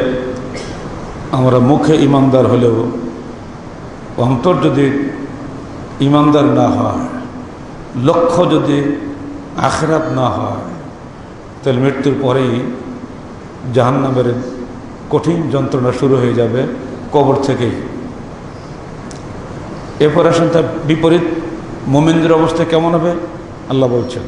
আমরা মুখে ইমানদার হলেও, অন্তর যদি ইমানদার না হয়, লক্ষ্য যদি আখরাত না হয়, তাহলে মৃত্যুর পরেই জাহান্নামের কঠিন যন্ত্রণা শুরু হয়ে যাবে। কবর থেকেই। এরপর আসেন তার বিপরীত মোমেনদের অবস্থা কেমন হবে? আল্লাহ বলছেন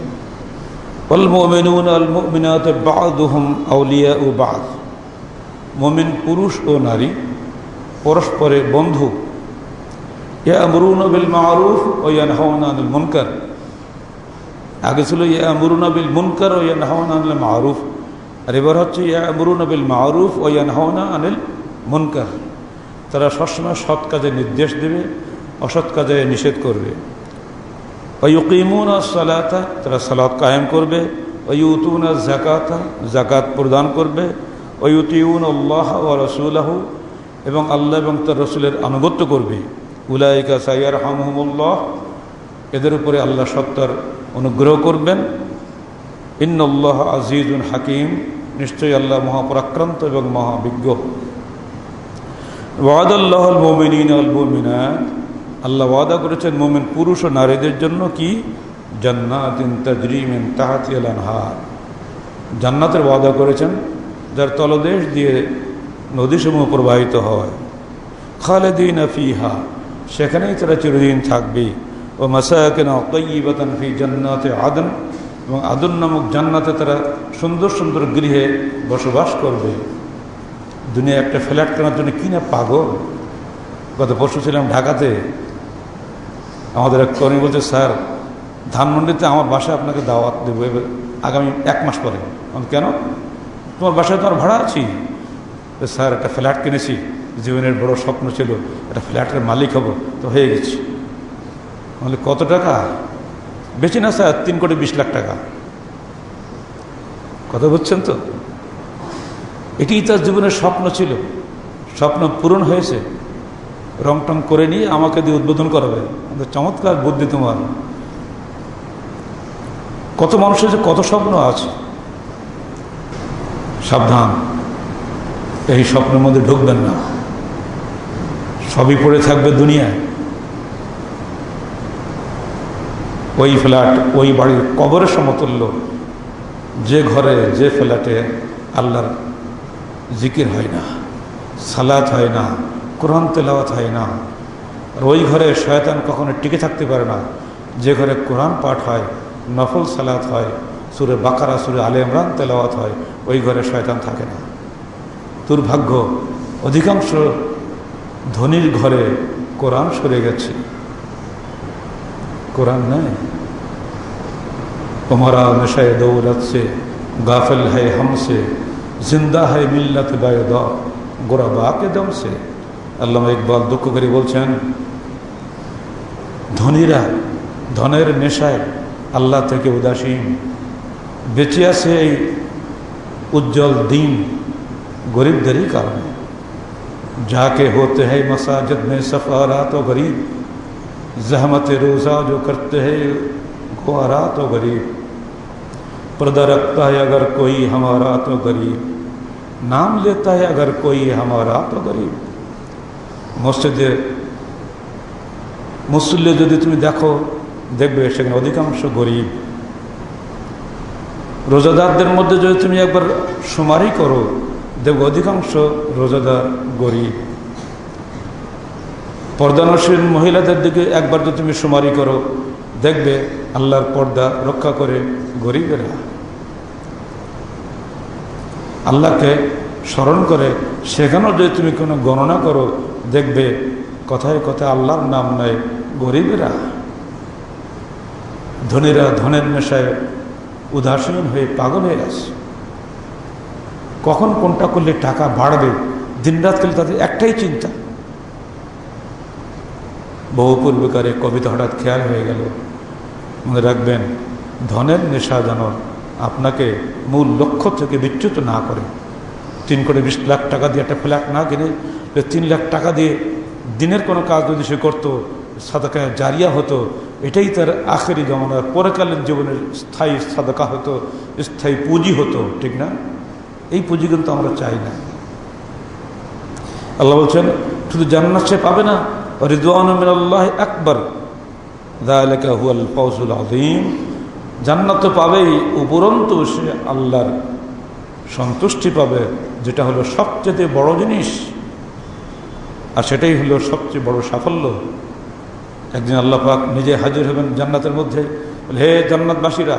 মোমিন পুরুষ ও নারী পরস্পরের বন্ধু। ইয়ামরুন বিল মারুফ ও ইয়ানহাউন আনিল মুনকার। আগে ছিল ইয়ামরুন বিল মুনকার ও ইয়ানহাউন আনিল মারুফ। আর এবার হচ্ছে ইয়ামরুন বিল মারুফ ও ইয়ানহাউনা আনিল মুনকার। তারা সবসময় সৎ কাজে নির্দেশ দেবে, অসৎ কাজে নিষেধ করবে। ওয়ুকিমুন সালাতা, তারা সালাত কায়েম করবে। ওয়ুতুন জাকাতা জাকাত প্রদান করবে। ওয়ুতিউন আল্লাহ ও রসুলাহ, এবং আল্লাহ এবং তার রসুলের আনুগত্য করবে। উলাইকা সাইয়ার হামহমুল্লাহ এদের উপরে আল্লাহ সত্তার অনুগ্রহ করবেন। ইন্নআল্লাহ আজিজুন হাকিম, নিশ্চয়ই আল্লাহ মহাপরাক্রান্ত এবং মহাবিজ্ঞ। আল্লাহ ওয়াদা করেছেন মোমিন পুরুষ ও নারীদের জন্য কি? জান্নাতের ওয়াদা করেছেন, যার তলদেশ দিয়ে নদীসমূহ প্রবাহিত হয়। খালেদিন ফিহা, সেখানেই তারা চিরদিন থাকবে। ও তৈবাতান ফি জান্নাতে আদন, এবং আদন নামক জান্নাতে তারা সুন্দর সুন্দর গৃহে বসবাস করবে। দুনিয়া একটা ফ্ল্যাট কেনার জন্য কি না পাগল? গত পরশু ছিলাম ঢাকাতে। আমাদের এক কর্মী বলছে, স্যার, ধানমন্ডিতে আমার বাসায় আপনাকে দাওয়াত দেবো। এবার আগামী এক মাস পরে। কেন? তোমার বাসায় তোমার ভাড়া আছি? স্যার, একটা ফ্ল্যাট কিনেছি। জীবনের বড় স্বপ্ন ছিল, একটা ফ্ল্যাটের মালিক হব তো হয়ে গেছি। বলে কত টাকা? বেশি না, স্যার, তিন কোটি বিশ লাখ টাকা। কথা বুঝছেন তো? এটি তার জীবনের স্বপ্ন ছিল। স্বপ্ন পূরণ হয়েছে। রং টং করে নিয়ে আমাকে দিয়ে উদ্বোধন করাবে। চমৎকার বুদ্ধি তোমার। কত মানুষের যে কত স্বপ্ন আছে। সাবধান। এই স্বপ্নের মধ্যে ঢুকবেন না। সবই পড়ে থাকবে দুনিয়ায়। ওই ফ্ল্যাট, ওই বাড়ির কবরের সমতুল্য। যে ঘরে, যে ফ্ল্যাটে আল্লাহর জিকির হয় না, সালাত হয় না, কোরআন তেলাওয়াত হয় না। আর ওই ঘরে শয়তান কখনো টিকে থাকতে পারে না। যে ঘরে কোরআন পাঠ হয়, নফল সালাত হয়, সুরে বাকারা, সুরে আলে ইমরান তেলাওয়াত হয়, ওই ঘরে শয়তান থাকে না। দুর্ভাগ্য, অধিকাংশ ধনির ঘরে কোরআন সরে গেছে। কোরআন নাই। তোমারা মেশায় দৌড়াচ্ছে, গাফেল হায় হামসে زندہ ہے ملت بائے گرا کے دم سے۔ علامہ اقبال دکھ بول چن دھنی دھنر نشائے اللہ تحاسین بیچیا سے اجل دین۔ غریب دری کا جا کے ہوتے ہیں مساجد میں سفارات و غریب۔ زحمت روزہ جو کرتے ہیں گو ارا تو غریب۔ पर्दा रखता है अगर कोई हमारा तो गरीब नाम लेता है अगर कोई हमारा तो गरीब মসজিদে মুসল্লি যদি তুমি দেখো দেখবে সেখানে অধিকাংশ গরিব রোজাদারদের মধ্যে যদি তুমি একবার সুমারি করো দেখবে অধিকাংশ রোজাদার গরিব পর্দানসীন মহিলাদের দিকে একবার যদি তুমি সুমারি করো দেখবে আল্লাহর পর্দা রক্ষা করে গরিবেরা। আল্লাহকে স্মরণ করে সেখানেও যদি তুমি কোনো গণনা করো, দেখবে কথায় কথায় আল্লাহর নাম নেয় গরিবেরা। ধনীরা ধনের নেশায় উদাসীন হয়ে পাগল হয়ে আছে কখন কোনটা করলে টাকা বাড়বে? দিনরাত খেলে তাদের একটাই চিন্তা। বহু পূর্বেকার কবিতা হঠাৎ খেয়াল হয়ে গেল মনে রাখবেন, ধনের নেশা যেন আপনাকে মূল লক্ষ্য থেকে বিচ্যুত না করে। তিন কোটি বিশ লাখ টাকা দিয়ে একটা ফ্ল্যাট না কিনে তিন লাখ টাকা দিয়ে দিনের কোনো কাজ যদি সে করতো, সাদাকা জারিয়া হতো, এটাই তার আখেরি জমানার পরেকালীন জীবনের স্থায়ী সাদাকা হতো, স্থায়ী পুঁজি হতো, ঠিক না? এই পুঁজি কিন্তু আমরা চাই না। আল্লাহ বলছেন, শুধু জান্নাত সে পাবে না, রিদওয়ান আল্লাহ আকবর হুয়াল ফৌজুল আদিম জান্নাত তো পাবেই, উপরন্তু সে আল্লাহর সন্তুষ্টি পাবে, যেটা হলো সবচেয়ে বড় জিনিস। আর সেটাই হলো সবচেয়ে বড় সাফল্য। একদিন আল্লাহ পাক নিজে হাজির হবেন জান্নাতের মধ্যে হে জান্নাতবাসীরা,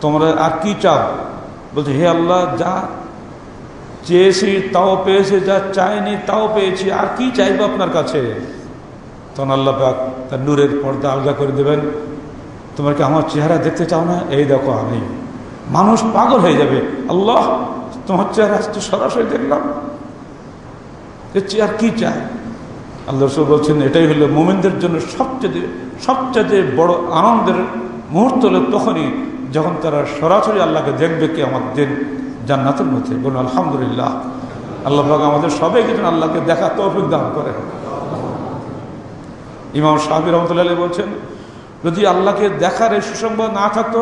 তোমরা আর কি চাও? বলছে, হে আল্লাহ, যা চেয়েছি তাও পেয়েছে, যা চাইনি তাও পেয়েছি, আর কি চাইব আপনার কাছে? তখন আল্লাহ পাক তার নূরের পর্দা আলগা করে দেবেন। তোমার কি আমার চেহারা দেখতে চাও না? এই দেখো আমি। মানুষ পাগল হয়ে যাবে। আল্লাহ, তোমার চেহারা আজকে সরাসরি দেখলাম। আর কি চায় আল্লাহ রসুল বলছেন, এটাই হলো মোমেনদের জন্য সবচেয়ে সবচেয়ে বড় আনন্দের মুহূর্ত হলো তখনই যখন তারা সরাসরি আল্লাহকে দেখবে কি আমার দিন জান্নাতের মধ্যে। বলুন, আলহামদুলিল্লাহ। আল্লাহ আমাদের সবাই কিছু আল্লাহকে দেখা তৌফিক দান করে ইমাম শাহির রহমতুল্লাহ বলছেন, যদি আল্লাহকে দেখার এই সুসংবাদ না থাকতো,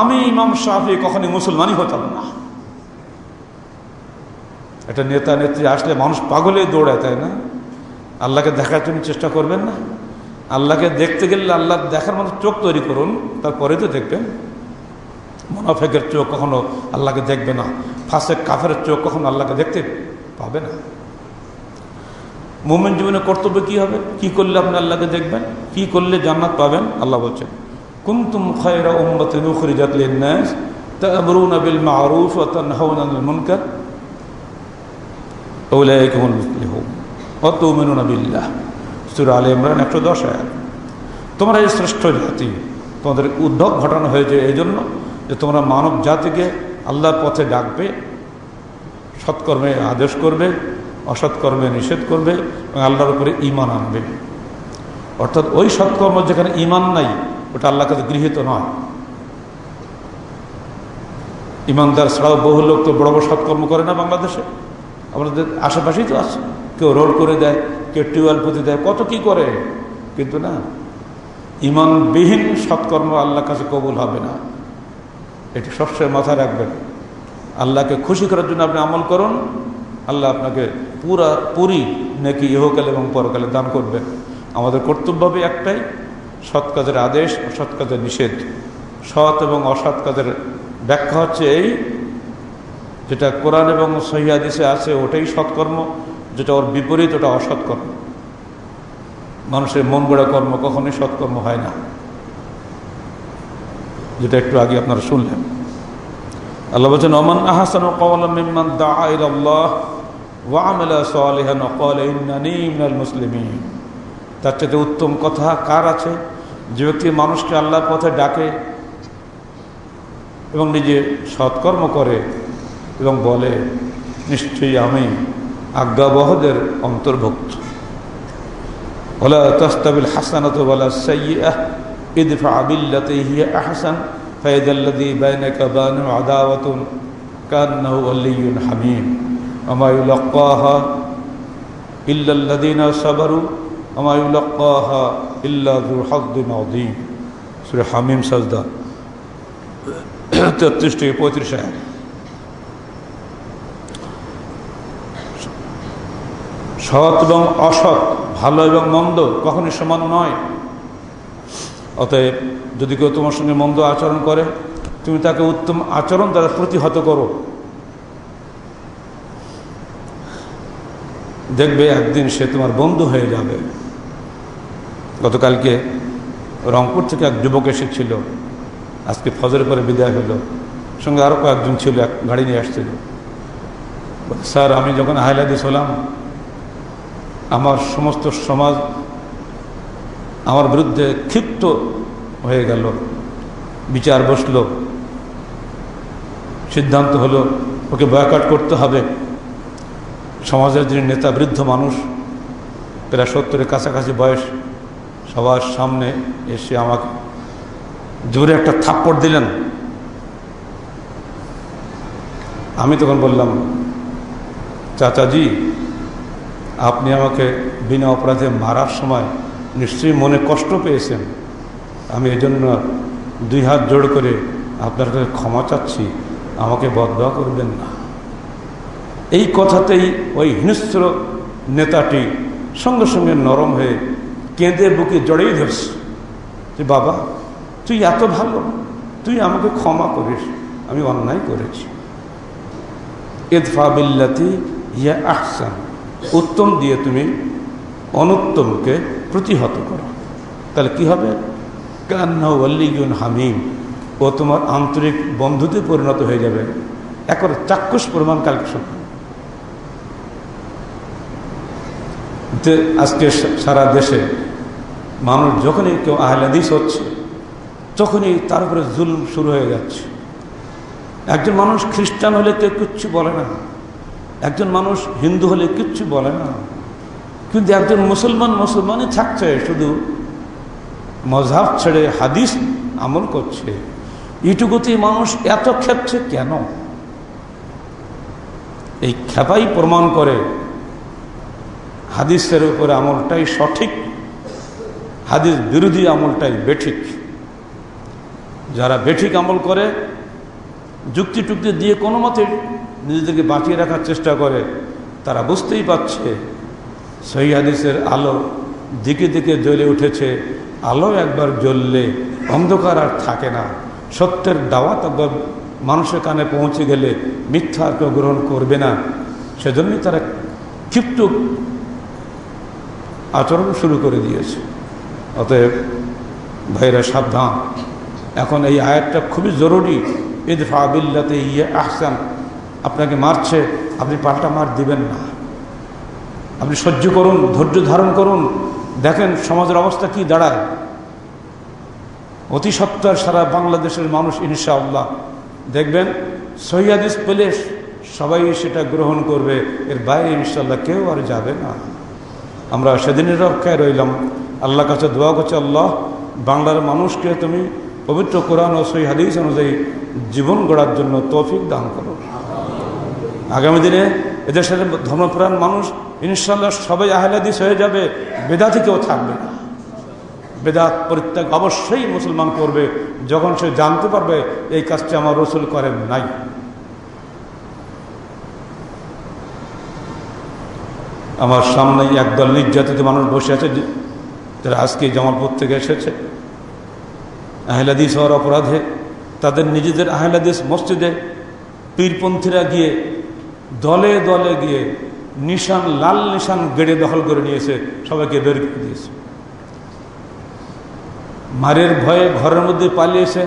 আমি ইমাম শাহি কখনই মুসলমানই হতাম না। একটা নেতা, নেত্রী আসলে মানুষ পাগলে দৌড়ায়, তাই না? আল্লাহকে দেখার জন্য চেষ্টা করবেন না। আল্লাহকে দেখতে গেলে আল্লাহ দেখার মতো চোখ তৈরি করুন, তারপরে তো দেখবেন। মনাফেকের চোখ কখনো আল্লাহকে দেখবে না। ফাঁসে কাফের চোখ কখনো আল্লাহকে দেখতে পাবে না। মোমেন জীবনে কর্তব্য কি হবে? কি করলে আপনি আল্লাহকে দেখবেন? কি করলে জান্নাত পাবেন? আল্লাহ বলছেন, কুন্তুম খায়রা উম্মতিন উখরিজাত লিন-নাস তা'মুরুনা বিল মা'রুফ ওয়া তানহাউনা আনিল মুনকার। উলাইকা হুমুল মুফলিহুন ওয়া তু'মিনুনা বিল্লাহ। সূরা আলে ইমরান 110 আয়াত। তোমরা এই শ্রেষ্ঠ জাতি, তোমাদের উদ্যোগ ঘটানো হয়েছে এই জন্য যে তোমরা মানব জাতিকে আল্লাহর পথে ডাকবে, সৎকর্মে আদেশ করবে অসৎকর্মে নিষেধ করবে এবং আল্লাহর উপরে ইমান আনবে। অর্থাৎ ওই সৎকর্ম যেখানে ইমান নাই, ওটা আল্লাহ কাছে গৃহীত নয়। ইমানদার ছাড়াও বহু লোক তো বড় বড় সৎকর্ম করে না বাংলাদেশে। আমাদের আশেপাশেই তো আছে। কেউ রোড করে দেয়, কেউ টিউবওয়েল পুঁতে দেয়, কত কি করে? কিন্তু না। ইমানবিহীন সৎকর্ম আল্লাহর কাছে কবুল হবে না। এটি সবসময় মাথায় রাখবেন। আল্লাহকে খুশি করার জন্য আপনি আমল করুন। আল্লাহ আপনাকে পুরা, পুরি নাকি ইহকাল এবং পরকালে দান করবেন আমাদের কর্তব্য হবে একটাই, সৎ কাজের আদেশ অসৎ কাজের নিষেধ। সৎ এবং অসৎ কাজের ব্যাখ্যা হচ্ছে এই, যেটা কোরআন এবং সহিদিসে আছে, ওটাই সৎকর্ম যেটা ওর বিপরীত, ওটা অসৎকর্ম মানুষের মন গড়া কর্ম কখনোই সৎকর্ম হয় না। যেটা একটু আগে আপনারা শুনলেন। আল্লাহ বলছেন আহাসান মিম্মান দাআ ইলাল্লাহ ওয়া আমালা সালিহান ওয়া ক্বালা ইন্নানি মিনাল মুসলিমিন। তার চেয়ে উত্তম কথা কার আছে? যে ব্যক্তি মানুষকে আল্লাহর পথে ডাকে এবং নিজে সৎকর্ম করে এবং বলে, নিশ্চয়ই আমি আজ্ঞাবহদের অন্তর্ভুক্ত। ওলা তস্তাবিল হাসানত বলা সাইয়্যাহ ইদফা বিল্লাতি হিয়া আহসান। فإذا الذي بينك بان عداوة كأنه ولي حميم وما يلقاها إلا الذين صبروا وما يلقاها إلا ذو حظ عظيم سورة حميم سجدة তেত্রিশ থেকে পঁয়ত্রিশ আয়াত সৎ এবং অসৎ ভালো এবং মন্দ কখনই সমান নয় অতএব যদি কেউ তোমার সঙ্গে মন্দ আচরণ করে, তুমি তাকে উত্তম আচরণ দ্বারা প্রতিহত করো। দেখবে একদিন সে তোমার বন্ধু হয়ে যাবে। গতকালকে রংপুর থেকে এক যুবক এসেছিল। আজকে ফজর করে বিদায় হলো। সঙ্গে আরও কয়েকজন ছিল, এক গাড়ি নিয়ে আসছিল। স্যার, আমি যখন হাইলাদিস হলাম, আমার সমস্ত সমাজ আমার বিরুদ্ধে ক্ষিপ্ত হয়ে গেল। বিচার বসল। সিদ্ধান্ত হলো, ওকে বয়কাট করতে হবে। সমাজের যিনি নেতা, বৃদ্ধ মানুষ, প্রায় সত্তরের কাছাকাছি বয়স, সবার সামনে এসে আমাকে জোরে একটা থাপ্পড় দিলেন। আমি তখন বললাম, চাচাজি, আপনি আমাকে বিনা অপরাধে মারার সময় নিশ্চয়ই মনে কষ্ট পেয়েছেন। আমি এজন্য দুই হাত জোড় করে আপনার কাছে ক্ষমা চাচ্ছি। আমাকে বদয়া করবেন না। এই কথাতেই ওই হিংস্র নেতাটি সঙ্গে সঙ্গে নরম হয়ে কেঁদে বুকে জড়েই ধরছে যে, বাবা, তুই এত ভালো। তুই আমাকে ক্ষমা করিস। আমি অন্যায় করেছি। এদফা বিল্লাতি ইয়া আহসান। উত্তম দিয়ে তুমি অনুত্তমকে প্রতিহত করো। তাহলে কি হবে? কান্নাউল্লিগুন হামিম। ও তোমার আন্তরিক বন্ধুতে পরিণত হয়ে যাবে। একবার চাক্ষুষ প্রমাণ কালেকশন আজকে সারা দেশে মানুষ যখনই কেউ আহলাদিস হচ্ছে, তখনই তার উপরে জুলুম শুরু হয়ে যাচ্ছে। একজন মানুষ খ্রিস্টান হলে কেউ কিচ্ছু বলে না। একজন মানুষ হিন্দু হলে কিচ্ছু বলে না। কিন্তু একজন মুসলমান মুসলমানই থাকছে, শুধু মজাব ছেড়ে হাদিস আমল করছে। এইটুকুতেই মানুষ এত খেপছে কেন? এই খেপাই প্রমাণ করে হাদিসের উপরে আমলটাই সঠিক, হাদিস বিরোধী আমলটাই বেঠিক। যারা বেঠিক আমল করে, যুক্তি টুক্তি দিয়ে কোনো মতে নিজেদেরকে বাঁচিয়ে রাখার চেষ্টা করে, তারা বুঝতেই পারছে সহি হাদিসের আলো দিকে দিকে জ্বলে উঠেছে। আলো একবার জ্বললে অন্ধকার আর থাকে না। সত্যের দাওয়াত একবার মানুষের কানে পৌঁছে গেলে মিথ্যা আর কেউ গ্রহণ করবে না। সেজন্যই তারা ক্ষিপ্ত আচরণ শুরু করে দিয়েছে। অতএব ভাইরা সাবধান। এখন এই আয়াতটা খুবই জরুরি। ইদফা আবিল্লাতে ইয়ে আহসান। আপনাকে মারছে, আপনি পাল্টা মার দিবেন না। আপনি সহ্য করুন, ধৈর্য ধারণ করুন। দেখেন সমাজের অবস্থা কি দাঁড়ায়। অতি সত্তর সারা বাংলাদেশের মানুষ ইনশাআল্লাহ। দেখবেন সহিদিস পেলে সবাই সেটা গ্রহণ করবে। এর বাইরে ইনশাল্লাহ কেউ আর যাবে না। আমরা সেদিনের রক্ষায় রইলাম। আল্লাহ কাছে দোয়া করছে, আল্লাহ, বাংলার মানুষকে তুমি পবিত্র কোরআন ও সহি হাদিস অনুযায়ী জীবন গড়ার জন্য তৌফিক দান করো। আগামী দিনে এদেশের ধর্মপ্রাণ মানুষ ইনশাল্লাহ সবাই আহলাদিস হয়ে যাবে, বেদাতি কেউ থাকবে না। বেদাত পরিত্যাগ অবশ্যই মুসলমান করবে, যখন সে জানতে পারবে, এই কাজটি আমার রসুল করেন নাই। আমার সামনে একদল নির্যাতিত মানুষ বসে আছে যারা আজকে জামালপুর থেকে এসেছে। আহলাদিস হওয়ার অপরাধে তাদের নিজেদের আহলাদিস মসজিদে পীরপন্থীরা গিয়ে দলে দলে গিয়ে নিশান, লাল নিশান গেড়ে দখল করে নিয়েছে, সবাইকে বের করে দিয়েছে। মারের ভয়ে ঘরের মধ্যে পালিয়েছে।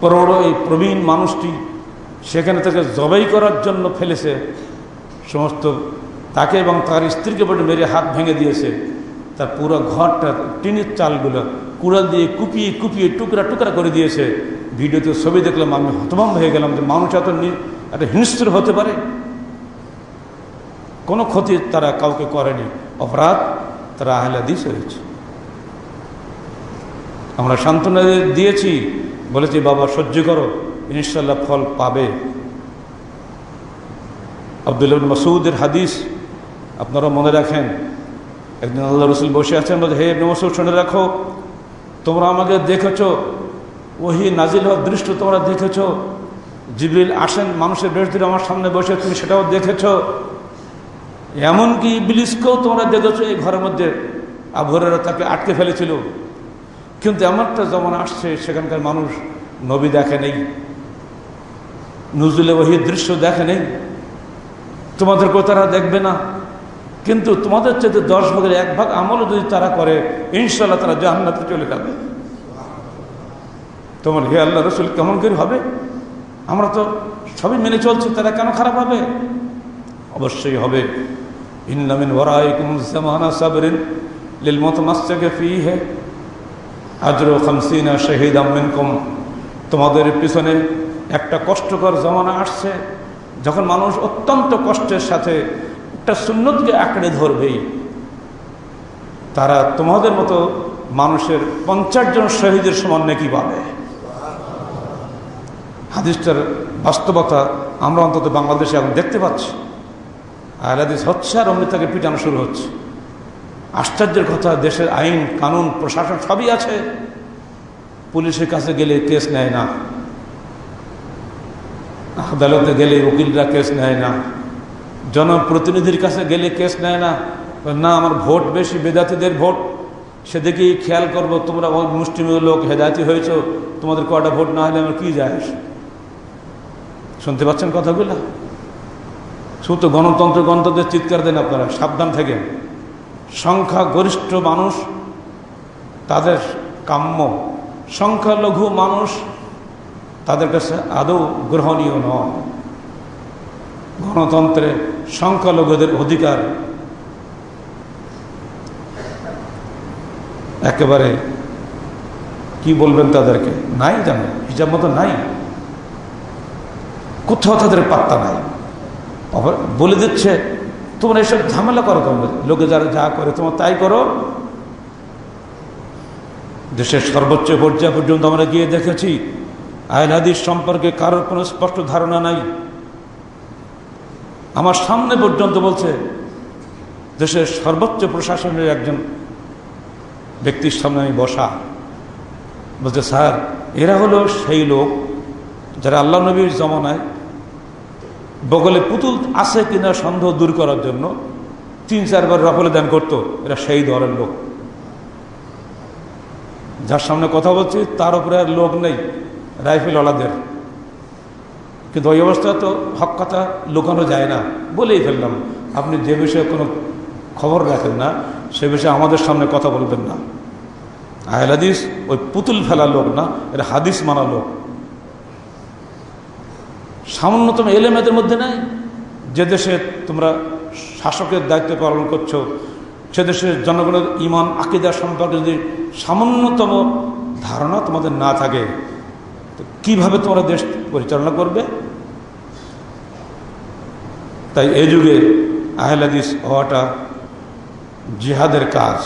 প্রৌঢ় এই প্রবীণ মানুষটি সেখানে তাকে জবাই করার জন্য ফেলেছে। সমস্ত তাকে এবং তার স্ত্রীকে বলে মেরে হাত ভেঙে দিয়েছে। তার পুরো ঘরটা টিনের চালগুলো কুড়াল দিয়ে কুপিয়ে কুপিয়ে টুকরা টুকরা করে দিয়েছে। ভিডিওতে ছবি দেখলাম, আমি হতভম্ব হয়ে গেলাম যে মানুষ এত একটা হিংস্র হতে পারে। কোনো ক্ষতি তারা কাউকে করেনি। অপরাধ তারা আহলা আহলাদিস হয়েছে আমরা সান্ত্বনা দিয়েছি, বলেছি, বাবা, সহ্য করো ইনশাল্লাহ ফল পাবে। আবদুল্লাহ মসুদের হাদিস আপনারা মনে রাখেন। একদিন আল্লাহ রসুল বসে আছেন হে মসুদ শুনে রাখো তোমরা আমাকে দেখেছ, ওহি নাজিল হওয়ার দৃশ্য তোমরা দেখেছ, জিবরিল আসেন মানুষের বেশ দিন আমার সামনে বসে, তুমি সেটাও দেখেছ। এমনকি বিলিসকেও তোমরা দেখেছ এই ঘরের মধ্যে, আবহরেরা তাকে আটকে ফেলেছিল। কিন্তু এমন একটা জমান আসছে, সেখানকার মানুষ নবী দেখে নেই নজরুলে ওহি দৃশ্য দেখে নেই। তোমাদেরকেও তারা দেখবে না। কিন্তু তোমাদের চেয়ে দশ ভাগের এক ভাগ আমলও যদি তারা করে ইনশাল্লাহ তারা জাহান্নাতে চলে যাবে। তোমার হে আল্লাহ রসুল, কেমন করে হবে? আমরা তো সবই মেনে চলছি, তারা কেন খারাপ হবে? অবশ্যই হবে। ইন্নামিন ওরাইকুম জামানা সাবরিন লিল ফি হে আজরো খামসিনা শহীদ আমিনকুম তোমাদের পিছনে একটা কষ্টকর জমানা আসছে, যখন মানুষ অত্যন্ত কষ্টের সাথে একটা সুন্নতকে আঁকড়ে ধরবেই। তারা তোমাদের মতো মানুষের পঞ্চাশ জন শহীদের সমান নাকি পাবে হাদিসটার বাস্তবতা আমরা অন্তত বাংলাদেশে এখন দেখতে পাচ্ছি। আর হাদিস হচ্ছে আর অমনি তাকে পিটানো শুরু হচ্ছে। আশ্চর্যের কথা, দেশের আইন, কানুন, প্রশাসন সবই আছে। পুলিশের কাছে গেলে কেস নেয় না। আদালতে গেলে উকিলরা কেস নেয় না। জনপ্রতিনিধির কাছে গেলে কেস নেয় না। না, আমার ভোট বেশি বেদাতিদের ভোট। সেদিকেই খেয়াল করব, তোমরা মুষ্টিমেয় লোক হেদায়তি হয়েছ, তোমাদের কটা ভোট না হলে আমার কী যায়? শুনতে পাচ্ছেন কথাগুলো? শুধু গণতন্ত্র গণতন্ত্রের চিৎকার দেন আপনারা, সাবধান থাকেন সংখ্যা গরিষ্ঠ মানুষ, তাদের কাম্য। সংখ্যালঘু মানুষ, তাদের কাছে আদৌ গ্রহণীয় নয়। গণতন্ত্রে সংখ্যালঘুদের অধিকার একেবারে কি বলবেন তাদেরকে? নাই জানো, হিসাব মতো নাই। কোথাও তাদের পাত্তা নাই। বলে দিচ্ছে, তোমরা এসব ঝামেলা করো তোমরা। লোকে যারা যা করে তোমার তাই করো। দেশের সর্বোচ্চ পর্যায় পর্যন্ত আমরা গিয়ে দেখেছি আয়ল সম্পর্কে কারোর কোনো স্পষ্ট ধারণা নাই। আমার সামনে পর্যন্ত বলছে, দেশের সর্বোচ্চ প্রশাসনের একজন ব্যক্তির সামনে আমি বসা। বলছে, স্যার, এরা হলো সেই লোক যারা আল্লাহ নবীর জমানায় বগলে পুতুল আছে কিনা সন্দেহ দূর করার জন্য তিন, চারবার রফলে দান করতো। এরা সেই দলের লোক। যার সামনে কথা বলছি, তার উপরে আর লোক নেই, রাইফেল ওলাদের। কিন্তু ওই অবস্থা তো হক কথা লুকানো যায় না, বলেই ফেললাম। আপনি যে বিষয়ে কোনো খবর রাখেন না, সে বিষয়ে আমাদের সামনে কথা বলবেন না। আহল হাদিস ওই পুতুল ফেলা লোক না, এটা হাদিস মানা লোক। সামান্যতম এলেমেদের মধ্যে নাই? যে দেশে তোমরা শাসকের দায়িত্ব পালন করছ, সে দেশের জনগণের ইমান আকিদা সম্পর্কে যদি সামান্যতম ধারণা তোমাদের না থাকে তো কীভাবে তোমরা দেশ পরিচালনা করবে? তাই এই যুগে আহলাদিস হওয়াটা জিহাদের কাজ।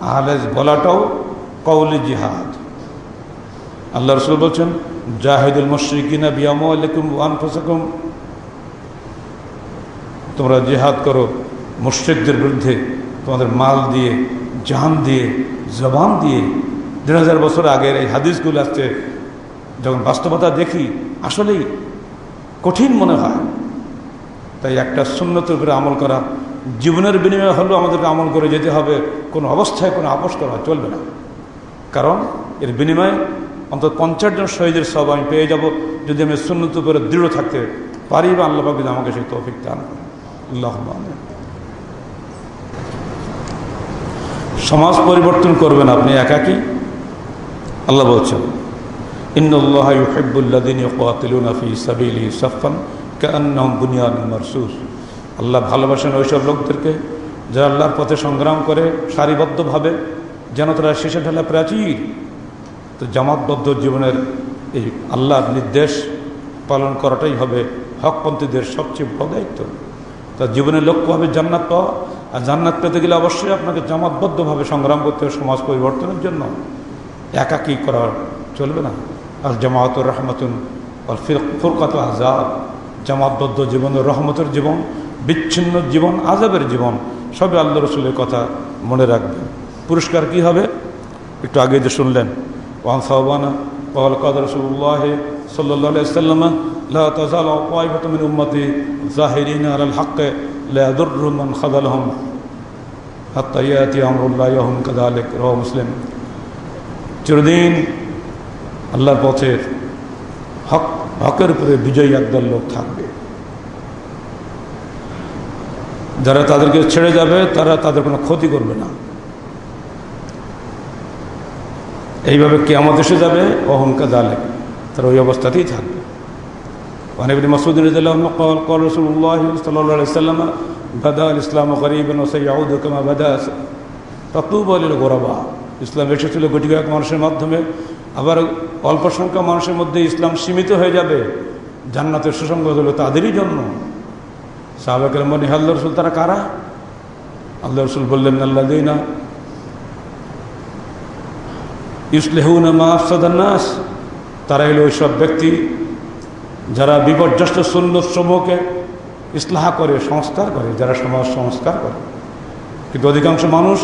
আহলাদিস বলাটাও কৌলি জিহাদ। আল্লাহ রসুল বলছেন, জাহেদুল মুশ্রিকিনা বিয়ামুম ওয়ান ফসকুম তোমরা জেহাদ করো, মুশ্রিকদের বিরুদ্ধে তোমাদের মাল দিয়ে, জান দিয়ে, জবান দিয়ে। দেড় হাজার বছর আগের এই হাদিসগুলো আসছে যখন বাস্তবতা দেখি, আসলেই কঠিন মনে হয়। তাই একটা সুন্নতের উপরে আমল করা, জীবনের বিনিময়ে হলেও আমাদেরকে আমল করে যেতে হবে, কোনো অবস্থায় কোনো আপোষ করা চলবে না। কারণ, এর বিনিময়ে অন্তত পঞ্চাশ জন শহীদের সব আমি পেয়ে যাব, যদি আমি সুন্নত উপরে দৃঢ় থাকতে পারি বা আল্লাহ যদি আমাকে সেই তৌফিক দান আল্লাহ সমাজ পরিবর্তন করবেন আপনি একাকি। আল্লাহ বলছেন আল্লাহ ভালোবাসেন ওইসব লোকদেরকে যারা আল্লাহর পথে সংগ্রাম করে সারিবদ্ধভাবে, যেন তারা শেষে ঢালা প্রাচীর। তো জামাতবদ্ধ জীবনের এই আল্লাহর নির্দেশ পালন করাটাই হবে হকপন্থীদের সবচেয়ে বড় দায়িত্ব। তার জীবনের লক্ষ্য হবে জান্নাত পাওয়া। আর জান্নাত পেতে গেলে অবশ্যই আপনাকে জামাতবদ্ধভাবে সংগ্রাম করতে হবে সমাজ পরিবর্তনের জন্য। একাকি করা চলবে না। আর জামাতুর রহমতুন আর ফুরকাত আজাব জামাতবদ্ধ জীবন রহমতের জীবন বিচ্ছিন্ন জীবন আজাবের জীবন সবে আল্লাহ রসুলের কথা মনে রাখবেন পুরস্কার কি হবে একটু আগে যে শুনলেন وعن ثوبان قال قال رسول الله صلى الله عليه وسلم لا تزال طائفة من أمتي ظاهرين على الحق لا يضر من خذلهم حتى يأتي أمر الله يهم كذلك رواه مسلم চিরদিন আল্লাহর পথের হক, হকের উপরে বিজয়ী একদল লোক থাকবে। যারা তাদেরকে ছেড়ে যাবে, তারা তাদের কোনো ক্ষতি করবে না। এইভাবে কে আমার দেশে যাবে, অহংকার দালে তারা ওই অবস্থাতেই থাকবে। অনেকটি মাসুদ ইসলাম ইসলাম এসেছিল গুটি মানুষের মাধ্যমে। আবার অল্প সংখ্যক মানুষের মধ্যে ইসলাম সীমিত হয়ে যাবে, জান্নাতের সুসঙ্গ হলো তাদেরই জন্য। সাহাবাকের মনে আল্লাহ রসুল, তারা কারা? আল্লাহ রসুল বললেন আল্লাহ দিই না ইসলেহুন মাফসাদান্নাস তারা হলো ওই সব ব্যক্তি যারা বিপর্যস্ত সুন্নত সমূহকে ইসলাহা করে, সংস্কার করে, যারা সমাজ সংস্কার করে। কিন্তু অধিকাংশ মানুষ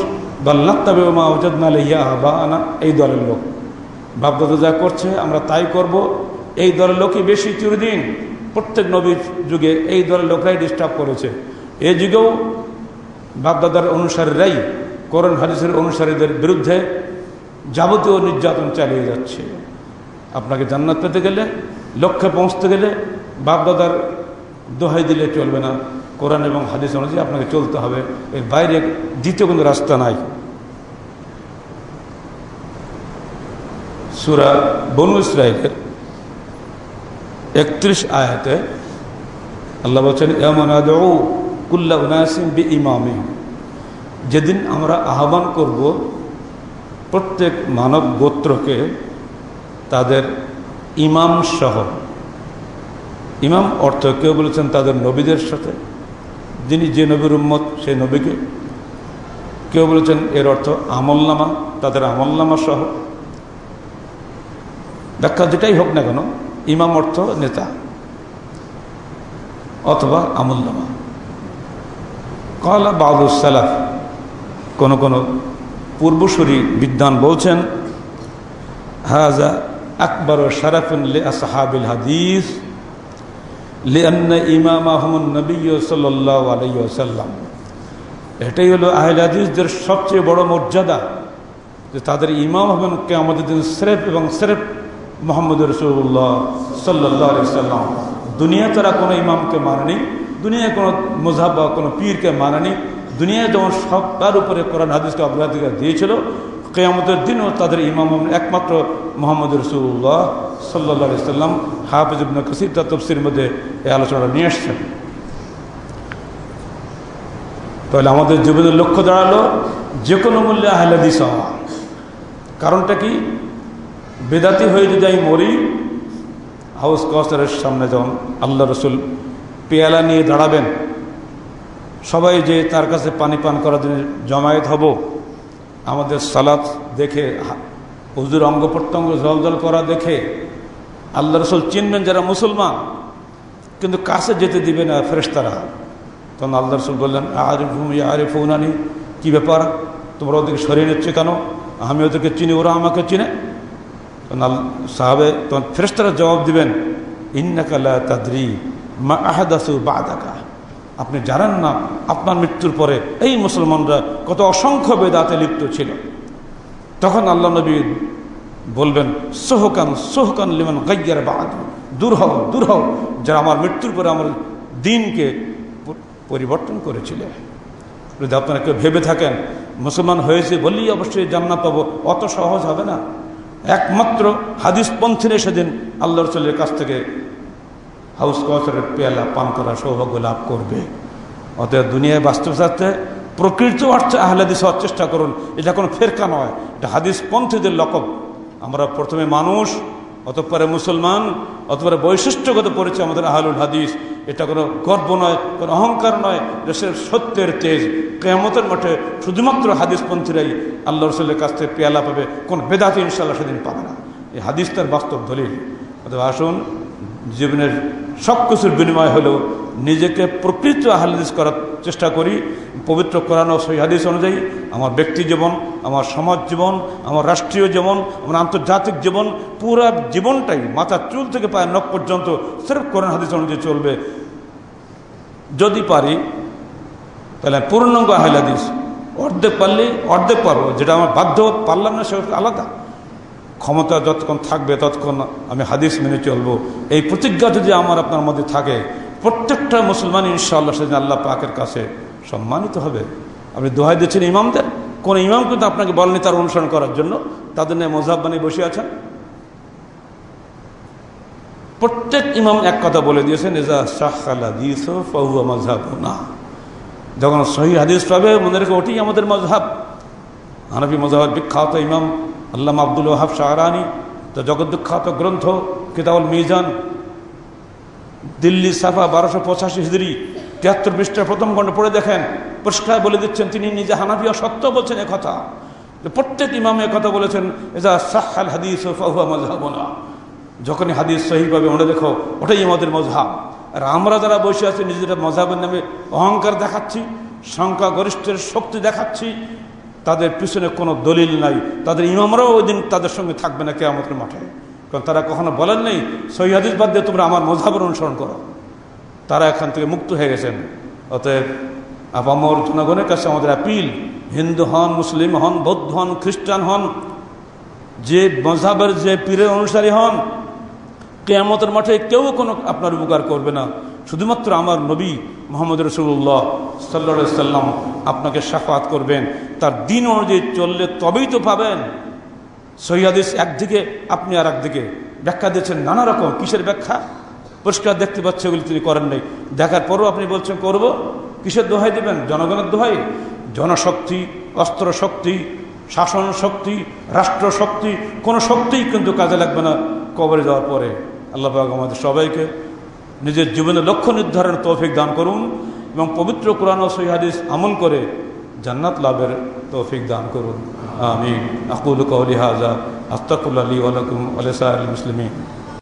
দল্লাত্তাবে মা ওজাদনা লেহিয়া বা আনা এই দলের লোক। বাপদাদা যা করছে, আমরা তাই করব। এই দলের লোকই বেশি চিরদিন, প্রত্যেক নবীর যুগে এই দলের লোকরাই ডিস্টার্ব করেছে। এই যুগেও বাপদাদার অনুসারীরাই করণ হাদিসের অনুসারীদের বিরুদ্ধে যাবতীয় নির্যাতন চালিয়ে যাচ্ছে। আপনাকে জান্নাত পেতে গেলে, লক্ষ্যে পৌঁছতে গেলে বাপদাদার দোহাই দিলে চলবে না। কোরআন এবং হাদিস অনুযায়ী আপনাকে চলতে হবে। এর বাইরে দ্বিতীয় কোনো রাস্তা নাই। সুরা বনু ইসরায়েলের একত্রিশ আয়াতে আল্লাহ বলছেন এমন কুল্লা বি ইমামি যেদিন আমরা আহ্বান করব, প্রত্যেক মানব গোত্রকে তাদের ইমাম সহ। ইমাম অর্থ কেউ বলেছেন তাদের নবীদের সাথে। যিনি যে নবীর উম্মত, সেই নবীকে। কেউ বলেছেন এর অর্থ আমলনামা, তাদের আমলনামা সহ। ব্যাখ্যা যেটাই হোক না কেন, ইমাম অর্থ নেতা অথবা আমলনামা কলা বাউদুসালাফ কোন কোন পূর্বসূরি বিদ্যান বলছেন, হাজা আকবর শারাফুন লে আসহাবিল হাদিস ইমাম আহমদ নবী এটাই হলো আহল সবচেয়ে বড় মর্যাদা, যে তাদের ইমাম হবেন কে আমাদের দিন সেরেফ এবং সেরেফ মোহাম্মদ রসুল্লাহ সাল্লাহ সাল্লাম। দুনিয়া তারা কোনো ইমামকে মানেনি, দুনিয়ায় কোনো মজাব বা কোনো পীরকে মানেনি। দুনিয়ায় যেমন সব তার উপরে কোরআন হাদিসকে অগ্রাধিকার দিয়েছিল, কেয়ামতের দিনও তাদের ইমাম একমাত্র মোহাম্মদ রসুল্লাহ সাল্লা সাল্লাম। হাফিজ ইবনা কাসির তার তফসির মধ্যে এই আলোচনাটা নিয়ে এসছেন। তাহলে আমাদের জীবনের লক্ষ্য দাঁড়াল যে কোনো মূল্যে আহলাদিস কারণটা কি? বেদাতি হয়ে যদি আমি মরি, হাউস কসারের সামনে যখন আল্লাহ রসুল পেয়ালা নিয়ে দাঁড়াবেন, সবাই যে তার কাছে পানি পান করার জন্য জমায়েত হব, আমাদের সালাত দেখে, হুজুর অঙ্গ প্রত্যঙ্গ জল করা দেখে আল্লাহ রসুল চিনবেন যারা মুসলমান, কিন্তু কাছে যেতে দিবে না ফেরেস্তারা তখন আল্লাহ রসুল বললেন আরিফ আরিফ উনানি কী ব্যাপার? তোমরা ওদেরকে সরিয়ে নিচ্ছে কেন? আমি ওদেরকে চিনি, ওরা আমাকে চিনে। সাহাবে তখন ফেরেস্তারা জবাব দিবেন ইন্নাকালা মা আহাদাসু বাদাকা আপনি জানেন না আপনার মৃত্যুর পরে এই মুসলমানরা কত অসংখ্য বেদাতে লিপ্ত ছিল তখন আল্লাহ নবী বলবেন সোহকান সোহকান লিমান গাইয়ার বাদ দূর হও দূর হও যারা আমার মৃত্যুর পরে আমার দিনকে পরিবর্তন করেছিল যদি আপনারা কেউ ভেবে থাকেন মুসলমান হয়েছে বললেই অবশ্যই জান্নাত পাবো অত সহজ হবে না একমাত্র হাদিস পন্থীরে সেদিন আল্লাহ রসুলের কাছ থেকে হাউস কসারের পেয়ালা, পান করা, সৌভাগ্য লাভ করবে। অতএব দুনিয়ায় বাস্তব সাথে প্রকৃত অর্থে আহলাদিস হওয়ার চেষ্টা করুন। এটা কোনো ফেরকা নয়। এটা হাদিস পন্থীদের লকব। আমরা প্রথমে মানুষ, অতঃপরে মুসলমান, অতপরে বৈশিষ্ট্যগত পরিচয় আমাদের আহলুল হাদিস। এটা কোনো গর্ব নয়, কোনো অহংকার নয় দেশের সত্যের তেজ। কেমতের মঠে শুধুমাত্র হাদিসপন্থীরাই আল্লাহ রসুলের কাছ থেকে পেয়ালা পাবে, কোন বেদাতি ইনশাল্লাহ সেদিন পাবে না। এই হাদিস তার বাস্তব দলিল। অথবা আসুন, জীবনের সব কিছুর বিনিময় হলেও নিজেকে প্রকৃত হাদিস করার চেষ্টা করি। পবিত্র করানো সেই হাদিস অনুযায়ী আমার ব্যক্তি জীবন, আমার সমাজ জীবন, আমার রাষ্ট্রীয় জীবন, আমার আন্তর্জাতিক জীবন, পুরো জীবনটাই মাথার চুল থেকে পায়ের নখ পর্যন্ত সেরফ কোরআন হাদিস অনুযায়ী চলবে। যদি পারি, তাহলে পূর্ণাঙ্গ আহল হাদিস। অর্ধেক পারলে অর্ধেক পারব, যেটা আমার বাধ্য পারলাম না, সেটা আলাদা। ক্ষমতা যতক্ষণ থাকবে, ততক্ষণ আমি হাদিস মেনে চলবো। এই প্রতিজ্ঞা যদি আমার আপনার মধ্যে থাকে, প্রত্যেকটা মুসলমান ইনশাআল্লাহ সেদিন আল্লাহ পাকের কাছে সম্মানিত হবে। আপনি দোহাই দিচ্ছেন ইমামদের। কোন ইমাম কিন্তু আপনাকে বলেনি তার অনুসরণ করার জন্য। তাদের নিয়ে মজাব বানিয়ে বসে আছেন। প্রত্যেক ইমাম এক কথা বলে দিয়েছেন মজাব যখন সহি হাদিস পাবে মনে রেখে ওটি আমাদের মজহাব হানফি মজাহের বিখ্যাত ইমাম আল্লাহ আব্দুল ওহাব শাহরানি তো জগৎ বিখ্যাত গ্রন্থ কিতাবুল মিজান, দিল্লি সাফা বারোশো পঁচাশি হিজড়ি তিয়াত্তর পৃষ্ঠার প্রথম খণ্ড পড়ে দেখেন, পরিষ্কার বলে দিচ্ছেন, তিনি নিজে হানাফিয়া সত্য বলছেন কথা। প্রত্যেক ইমামে কথা বলেছেন, এজা সাহাল হাদিস মজহাবনা যখনই হাদিস সহি পাবে ওটা দেখো ওটাই আমাদের মজহাব আর আমরা যারা বসে আছি নিজেরা মজাবের নামে অহংকার দেখাচ্ছি সংখ্যা গরিষ্ঠের শক্তি দেখাচ্ছি, তাদের পিছনে কোনো দলিল নাই। তাদের ইমামরাও ওই দিন তাদের সঙ্গে থাকবে না কেয়ামতের মাঠে। কারণ তারা কখনো বলেন নেই সহিদিস বাদ দিয়ে তোমরা আমার মজাবের অনুসরণ করো। তারা এখান থেকে মুক্ত হয়ে গেছেন। অতএব আপামর জনগণের কাছে আমাদের অ্যাপিল হিন্দু হন, মুসলিম হন, বৌদ্ধ হন, খ্রিস্টান হন, যে মজাবের, যে পীরের অনুসারী হন, কেয়ামতের মাঠে কেউ কোনো আপনার উপকার করবে না। শুধুমাত্র আমার নবী মোহাম্মদ রসুল্লাহ সাল্লা সাল্লাম আপনাকে সাফাত করবেন। তার দিন অনুযায়ী চললে তবেই তো পাবেন। সৈয়াদিস একদিকে, আপনি আর একদিকে ব্যাখ্যা দিয়েছেন নানা রকম। কিসের ব্যাখ্যা? পরিষ্কার দেখতে পাচ্ছে ওগুলি তিনি করেন নাই। দেখার পরও আপনি বলছেন, করব? কিসের দোহাই দেবেন? জনগণের দোহাই? জনশক্তি অস্ত্র শক্তি শাসন শক্তি রাষ্ট্র শক্তি কোনো শক্তিই কিন্তু কাজে লাগবে না কবরে যাওয়ার পরে। আল্লাহ আমাদের সবাইকে নিজের জীবনের লক্ষ্য নির্ধারণের তৌফিক দান করুন এবং পবিত্র কোরআন ও সৈহাদিস আমল করে জান্নাত লাভের তৌফিক দান করুন। আমি আকুল কৌলি হাজা আস্তাকুল আলী আলকুম আলসার মুসলিম